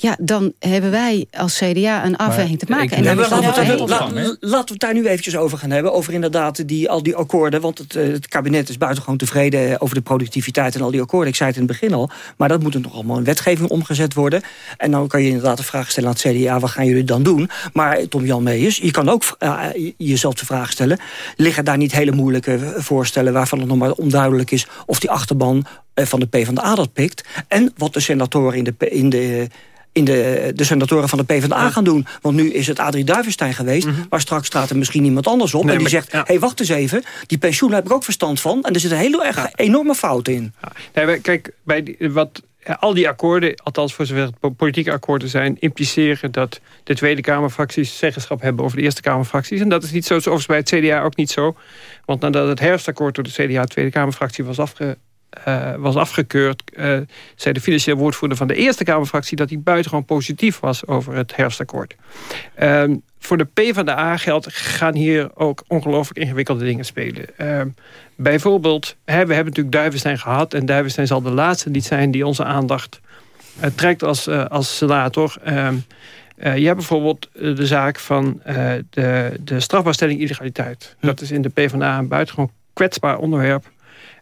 Ja, dan hebben wij als CDA een afweging te maken. En dan ja, laten, we, la, laten we het daar nu eventjes over gaan hebben. Over inderdaad die, al die akkoorden. Want het, het kabinet is buitengewoon tevreden over de productiviteit en al die akkoorden. Ik zei het in het begin al. Maar dat moet er nog allemaal in wetgeving omgezet worden. En dan kan je inderdaad de vraag stellen aan het CDA. Wat gaan jullie dan doen? Maar Tom Jan Meijers, je kan ook uh, jezelf de vraag stellen. Liggen daar niet hele moeilijke voorstellen... waarvan het nog maar onduidelijk is of die achterban van de PvdA dat pikt. En wat de senatoren in de... In de in de, de senatoren van de PvdA ja. gaan doen. Want nu is het Adrie Duivenstein geweest... Mm -hmm. maar straks staat er misschien iemand anders op... Nee, en die maar, zegt, hé, ja. hey, wacht eens even... die pensioen heb ik ook verstand van... en er zit een hele erg ja. enorme fout in. Nee, kijk, bij die, wat al die akkoorden, althans voor zover het politieke akkoorden zijn... impliceren dat de Tweede Kamerfracties zeggenschap hebben over de Eerste Kamerfracties. En dat is niet zo, zoals bij het CDA ook niet zo. Want nadat het herfstakkoord door de CDA Tweede Kamerfractie was afge uh, was afgekeurd... Uh, zei de financiële woordvoerder van de Eerste Kamerfractie... dat hij buitengewoon positief was over het herfstakkoord. Uh, voor de PvdA geldt, gaan hier ook ongelooflijk ingewikkelde dingen spelen. Uh, bijvoorbeeld, hè, we hebben natuurlijk Duivenstein gehad... en Duivenstein zal de laatste niet zijn die onze aandacht uh, trekt als, als senator... Ehm, uh, je hebt bijvoorbeeld de zaak van uh, de, de strafbaarstelling illegaliteit. Hm. Dat is in de PvdA een buitengewoon kwetsbaar onderwerp.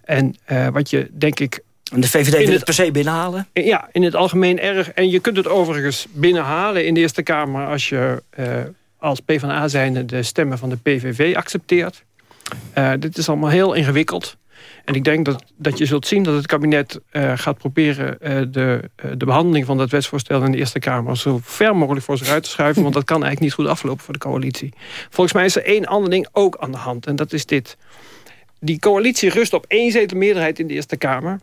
En uh, wat je, denk ik... En de VVD wil het per se binnenhalen? Ja, in het algemeen erg. En je kunt het overigens binnenhalen in de Eerste Kamer... als je als PvdA zijnde de stemmen van de PVV accepteert. dit is allemaal heel ingewikkeld. En ik denk dat, dat je zult zien dat het kabinet uh, gaat proberen... Uh, de, de behandeling van dat wetsvoorstel in de Eerste Kamer... zo ver mogelijk voor zich uit te schuiven. Want dat kan eigenlijk niet goed aflopen voor de coalitie. Volgens mij is er één ander ding ook aan de hand. En dat is dit. Die coalitie rust op één zetelmeerderheid in de Eerste Kamer.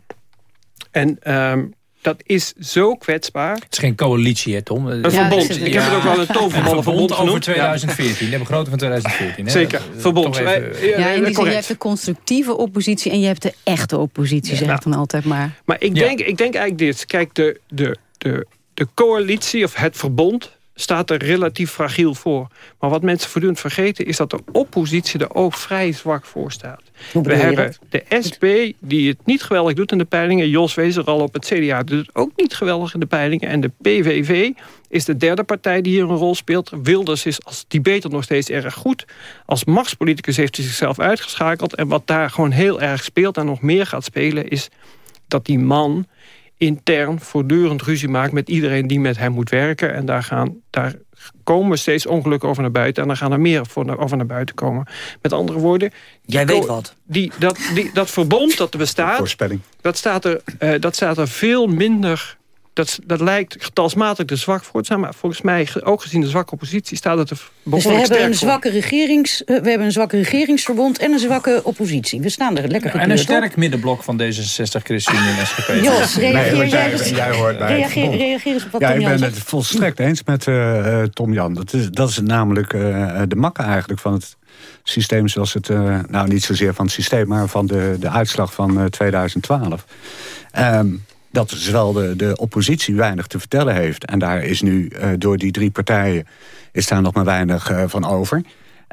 En um, dat is zo kwetsbaar. Het is geen coalitie, hè, Tom? Een ja, verbond. Ik heb het ook wel een toverballen verbond over 2014. De begroting van 2014. Hè? Zeker, verbond. Even, ja, in die zin, je hebt de constructieve oppositie... en je hebt de echte oppositie, ja. zeg ik dan altijd maar. Maar ik denk, ik denk eigenlijk dit. Kijk, de, de, de, de coalitie of het verbond staat er relatief fragiel voor. Maar wat mensen voortdurend vergeten... is dat de oppositie er ook vrij zwak voor staat. We hebben de SP die het niet geweldig doet in de peilingen. Jos wees er al op het CDA doet het ook niet geweldig in de peilingen. En de PVV is de derde partij die hier een rol speelt. Wilders is als debater nog steeds erg goed. Als machtspoliticus heeft hij zichzelf uitgeschakeld. En wat daar gewoon heel erg speelt en nog meer gaat spelen... is dat die man intern voortdurend ruzie maakt met iedereen die met hem moet werken. En daar, gaan, daar komen steeds ongelukken over naar buiten. En dan gaan er meer over naar buiten komen. Met andere woorden... Jij weet wat. Die, dat, die, dat verbond dat er bestaat... Dat staat er, uh, dat staat er veel minder dat, dat lijkt getalsmatig te zwak voor te zijn. Maar volgens mij, ook gezien de zwakke oppositie, staat het er Dus we hebben, een zwakke regerings, we hebben een zwakke regeringsverbond en een zwakke oppositie. We staan er lekker En een sterk op. middenblok van D66, ChristenUnie en SGP. Jos, reageer nee, jij, jij, jij hoort bij reageer, reageer eens op wat ja, Tom Jan Ik ben het volstrekt eens met uh, Tom Jan. Dat is, dat is namelijk uh, de makke eigenlijk van het systeem zoals het... Uh, nou, niet zozeer van het systeem, maar van de, de uitslag van 2012. Um, dat zowel de, de oppositie weinig te vertellen heeft. En daar is nu uh, door die drie partijen is daar nog maar weinig uh, van over.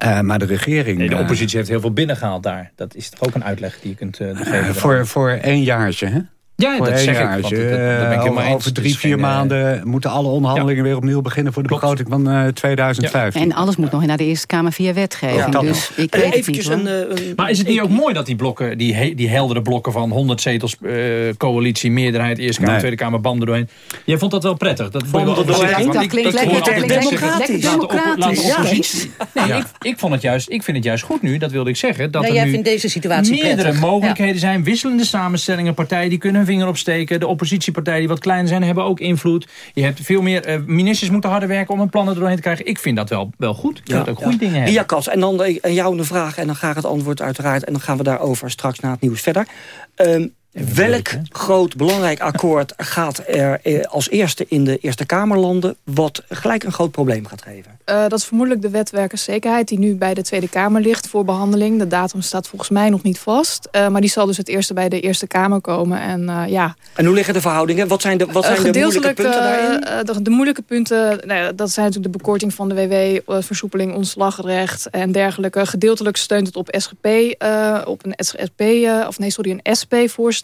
Uh, maar de regering... Nee, de oppositie heeft heel veel binnengehaald daar. Dat is toch ook een uitleg die je kunt geven? voor, voor één jaartje, hè? Ja, voor dat zeg ik. Dat, dat ben ik helemaal over drie, vier geen, maanden moeten alle onderhandelingen ja. weer opnieuw beginnen... voor de Klopt. begroting van uh, 2015. Ja. En alles moet nog naar de Eerste Kamer via wetgeving. Ja, dus ik weet het niet, een, Maar is het niet ook mooi dat die blokken, die, he, die heldere blokken van 100 zetels... Uh, coalitie, meerderheid, Eerste Kamer, nee. Tweede Kamer, banden doorheen... Jij vond dat wel prettig? Dat, banden doorheen? Dat klinkt lekker democratisch. Ik vond het juist, ik vind het juist goed nu, dat wilde ik zeggen... dat er nu deze situatie meerdere mogelijkheden zijn... wisselende samenstellingen, partijen die kunnen hun vinger opsteken de oppositiepartijen die wat kleiner zijn, hebben ook invloed. Je hebt veel meer uh, ministers moeten harder werken om hun plannen er doorheen te krijgen. Ik vind dat wel, wel goed. Ik ja, ook goede ja. dingen hebben. Ria Kas, en dan uh, jou een vraag en dan ga ik het antwoord uiteraard. En dan gaan we daarover straks na het nieuws verder. Um, Welk groot belangrijk akkoord gaat er eh, als eerste in de Eerste Kamer landen... wat gelijk een groot probleem gaat geven? Uh, dat is vermoedelijk de wet werkerszekerheid... die nu bij de Tweede Kamer ligt voor behandeling. De datum staat volgens mij nog niet vast. Uh, maar die zal dus het eerste bij de Eerste Kamer komen. En, uh, ja. en hoe liggen de verhoudingen? Wat zijn de, wat zijn de moeilijke punten daarin? De, de, moeilijke punten, nou, dat zijn natuurlijk de bekorting van de WW... versoepeling, ontslagrecht en dergelijke. Gedeeltelijk steunt het op SGP, op een SGP... of nee, sorry, een SP-voorstel.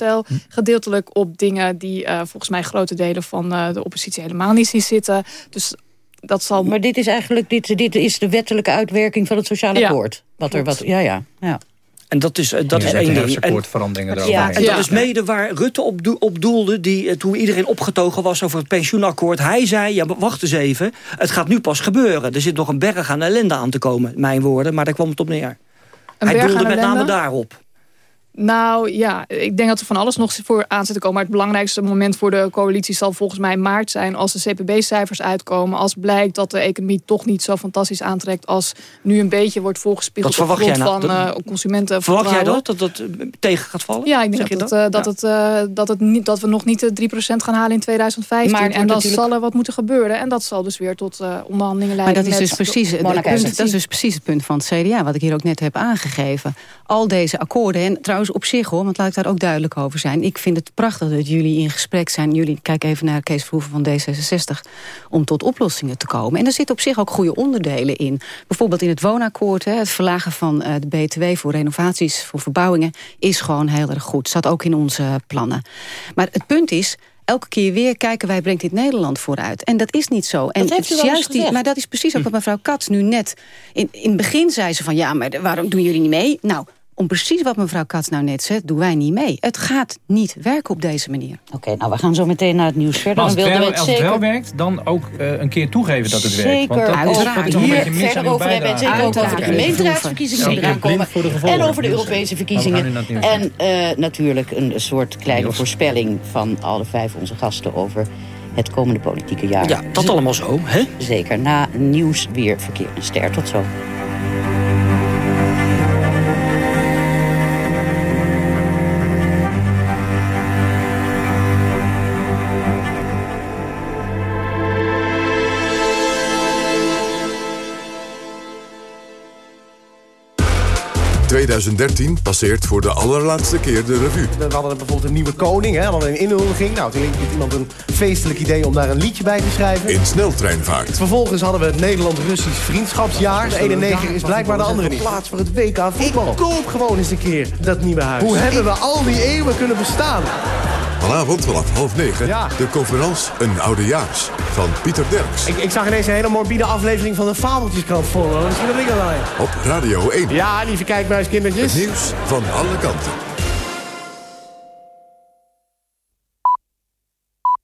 Gedeeltelijk op dingen die volgens mij grote delen van de oppositie helemaal niet zien zitten. Dus dat zal... Maar dit is eigenlijk dit, dit is de wettelijke uitwerking van het sociale ja, akkoord. Wat er, wat, ja, ja, ja. En dat is, dat ja, is één ding. En, veranderingen ja, en dat is mede waar Rutte op, do, op doelde... Die, toen iedereen opgetogen was over het pensioenakkoord. Hij zei, ja, wacht eens even, het gaat nu pas gebeuren. Er zit nog een berg aan ellende aan te komen, mijn woorden. Maar daar kwam het op neer. Een hij doelde met name daarop. Nou ja, ik denk dat er van alles nog voor aan zit te komen. Maar het belangrijkste moment voor de coalitie zal volgens mij maart zijn... als de CPB-cijfers uitkomen. Als blijkt dat de economie toch niet zo fantastisch aantrekt... als nu een beetje wordt voorgespiegeld op grond nou? van uh, consumenten. Verwacht jij dat? Dat dat tegen gaat vallen? Ja, ik denk dat, dat, uh, dat, ja. het, uh, dat, het niet, dat we nog niet de 3% gaan halen in 2015. Maar en dan natuurlijk... zal er wat moeten gebeuren. En dat zal dus weer tot onderhandelingen leiden. Maar dat is, dus precies, het punt, dat is dus precies het punt van het CDA... wat ik hier ook net heb aangegeven. Al deze akkoorden. En trouwens trouwens op zich hoor, want laat ik daar ook duidelijk over zijn. Ik vind het prachtig dat jullie in gesprek zijn. Jullie, kijk even naar Kees Verhoeven van D66... om tot oplossingen te komen. En er zitten op zich ook goede onderdelen in. Bijvoorbeeld in het woonakkoord, hè, het verlagen van uh, de BTW... voor renovaties, voor verbouwingen, is gewoon heel erg goed. Zat ook in onze plannen. Maar het punt is, elke keer weer kijken wij brengt dit Nederland vooruit. En dat is niet zo. En dat heeft u juist die, maar dat is precies ook wat mevrouw Katz nu net... In, in het begin zei ze van ja, maar waarom doen jullie niet mee? Nou, om precies wat mevrouw Katz nou net zegt, doen wij niet mee. Het gaat niet werken op deze manier. Oké, nou we gaan zo meteen naar het nieuws verder. Maar als, dan het, wel, het, als zeker... het wel werkt, dan ook uh, een keer toegeven dat het zeker, werkt. Want dat uiteraard. is wat Hier een verder over hebben. En zeker ook over de gemeenteraadsverkiezingen die eraan komen. En over de Europese verkiezingen. En uh, natuurlijk een soort kleine voorspelling van alle vijf onze gasten over het komende politieke jaar. Ja, dat allemaal zo, hè? Zeker. Na nieuws, weer, verkeer en ster. Tot zo. 2013 passeert voor de allerlaatste keer de revue. We hadden bijvoorbeeld een nieuwe koning, hè, we hadden een inhuldiging. Nou, toen had iemand een feestelijk idee om daar een liedje bij te schrijven. In sneltreinvaart. Vervolgens hadden we het Nederland-Russisch vriendschapsjaar. De ene neger is blijkbaar de andere niet. Plaats voor het WK voetbal. Ik koop gewoon eens een keer dat nieuwe huis. Hoe hebben we al die eeuwen kunnen bestaan? Vanavond vanaf half negen Ja. de conferentie Een Oudejaars van Pieter Derks. Ik, ik zag ineens een hele morbide aflevering van de Fabeltjeskrant voor. Misschien dat ik dat alleen. Op Radio 1. Ja, lieve kijkbuiskindertjes. Het nieuws van alle kanten.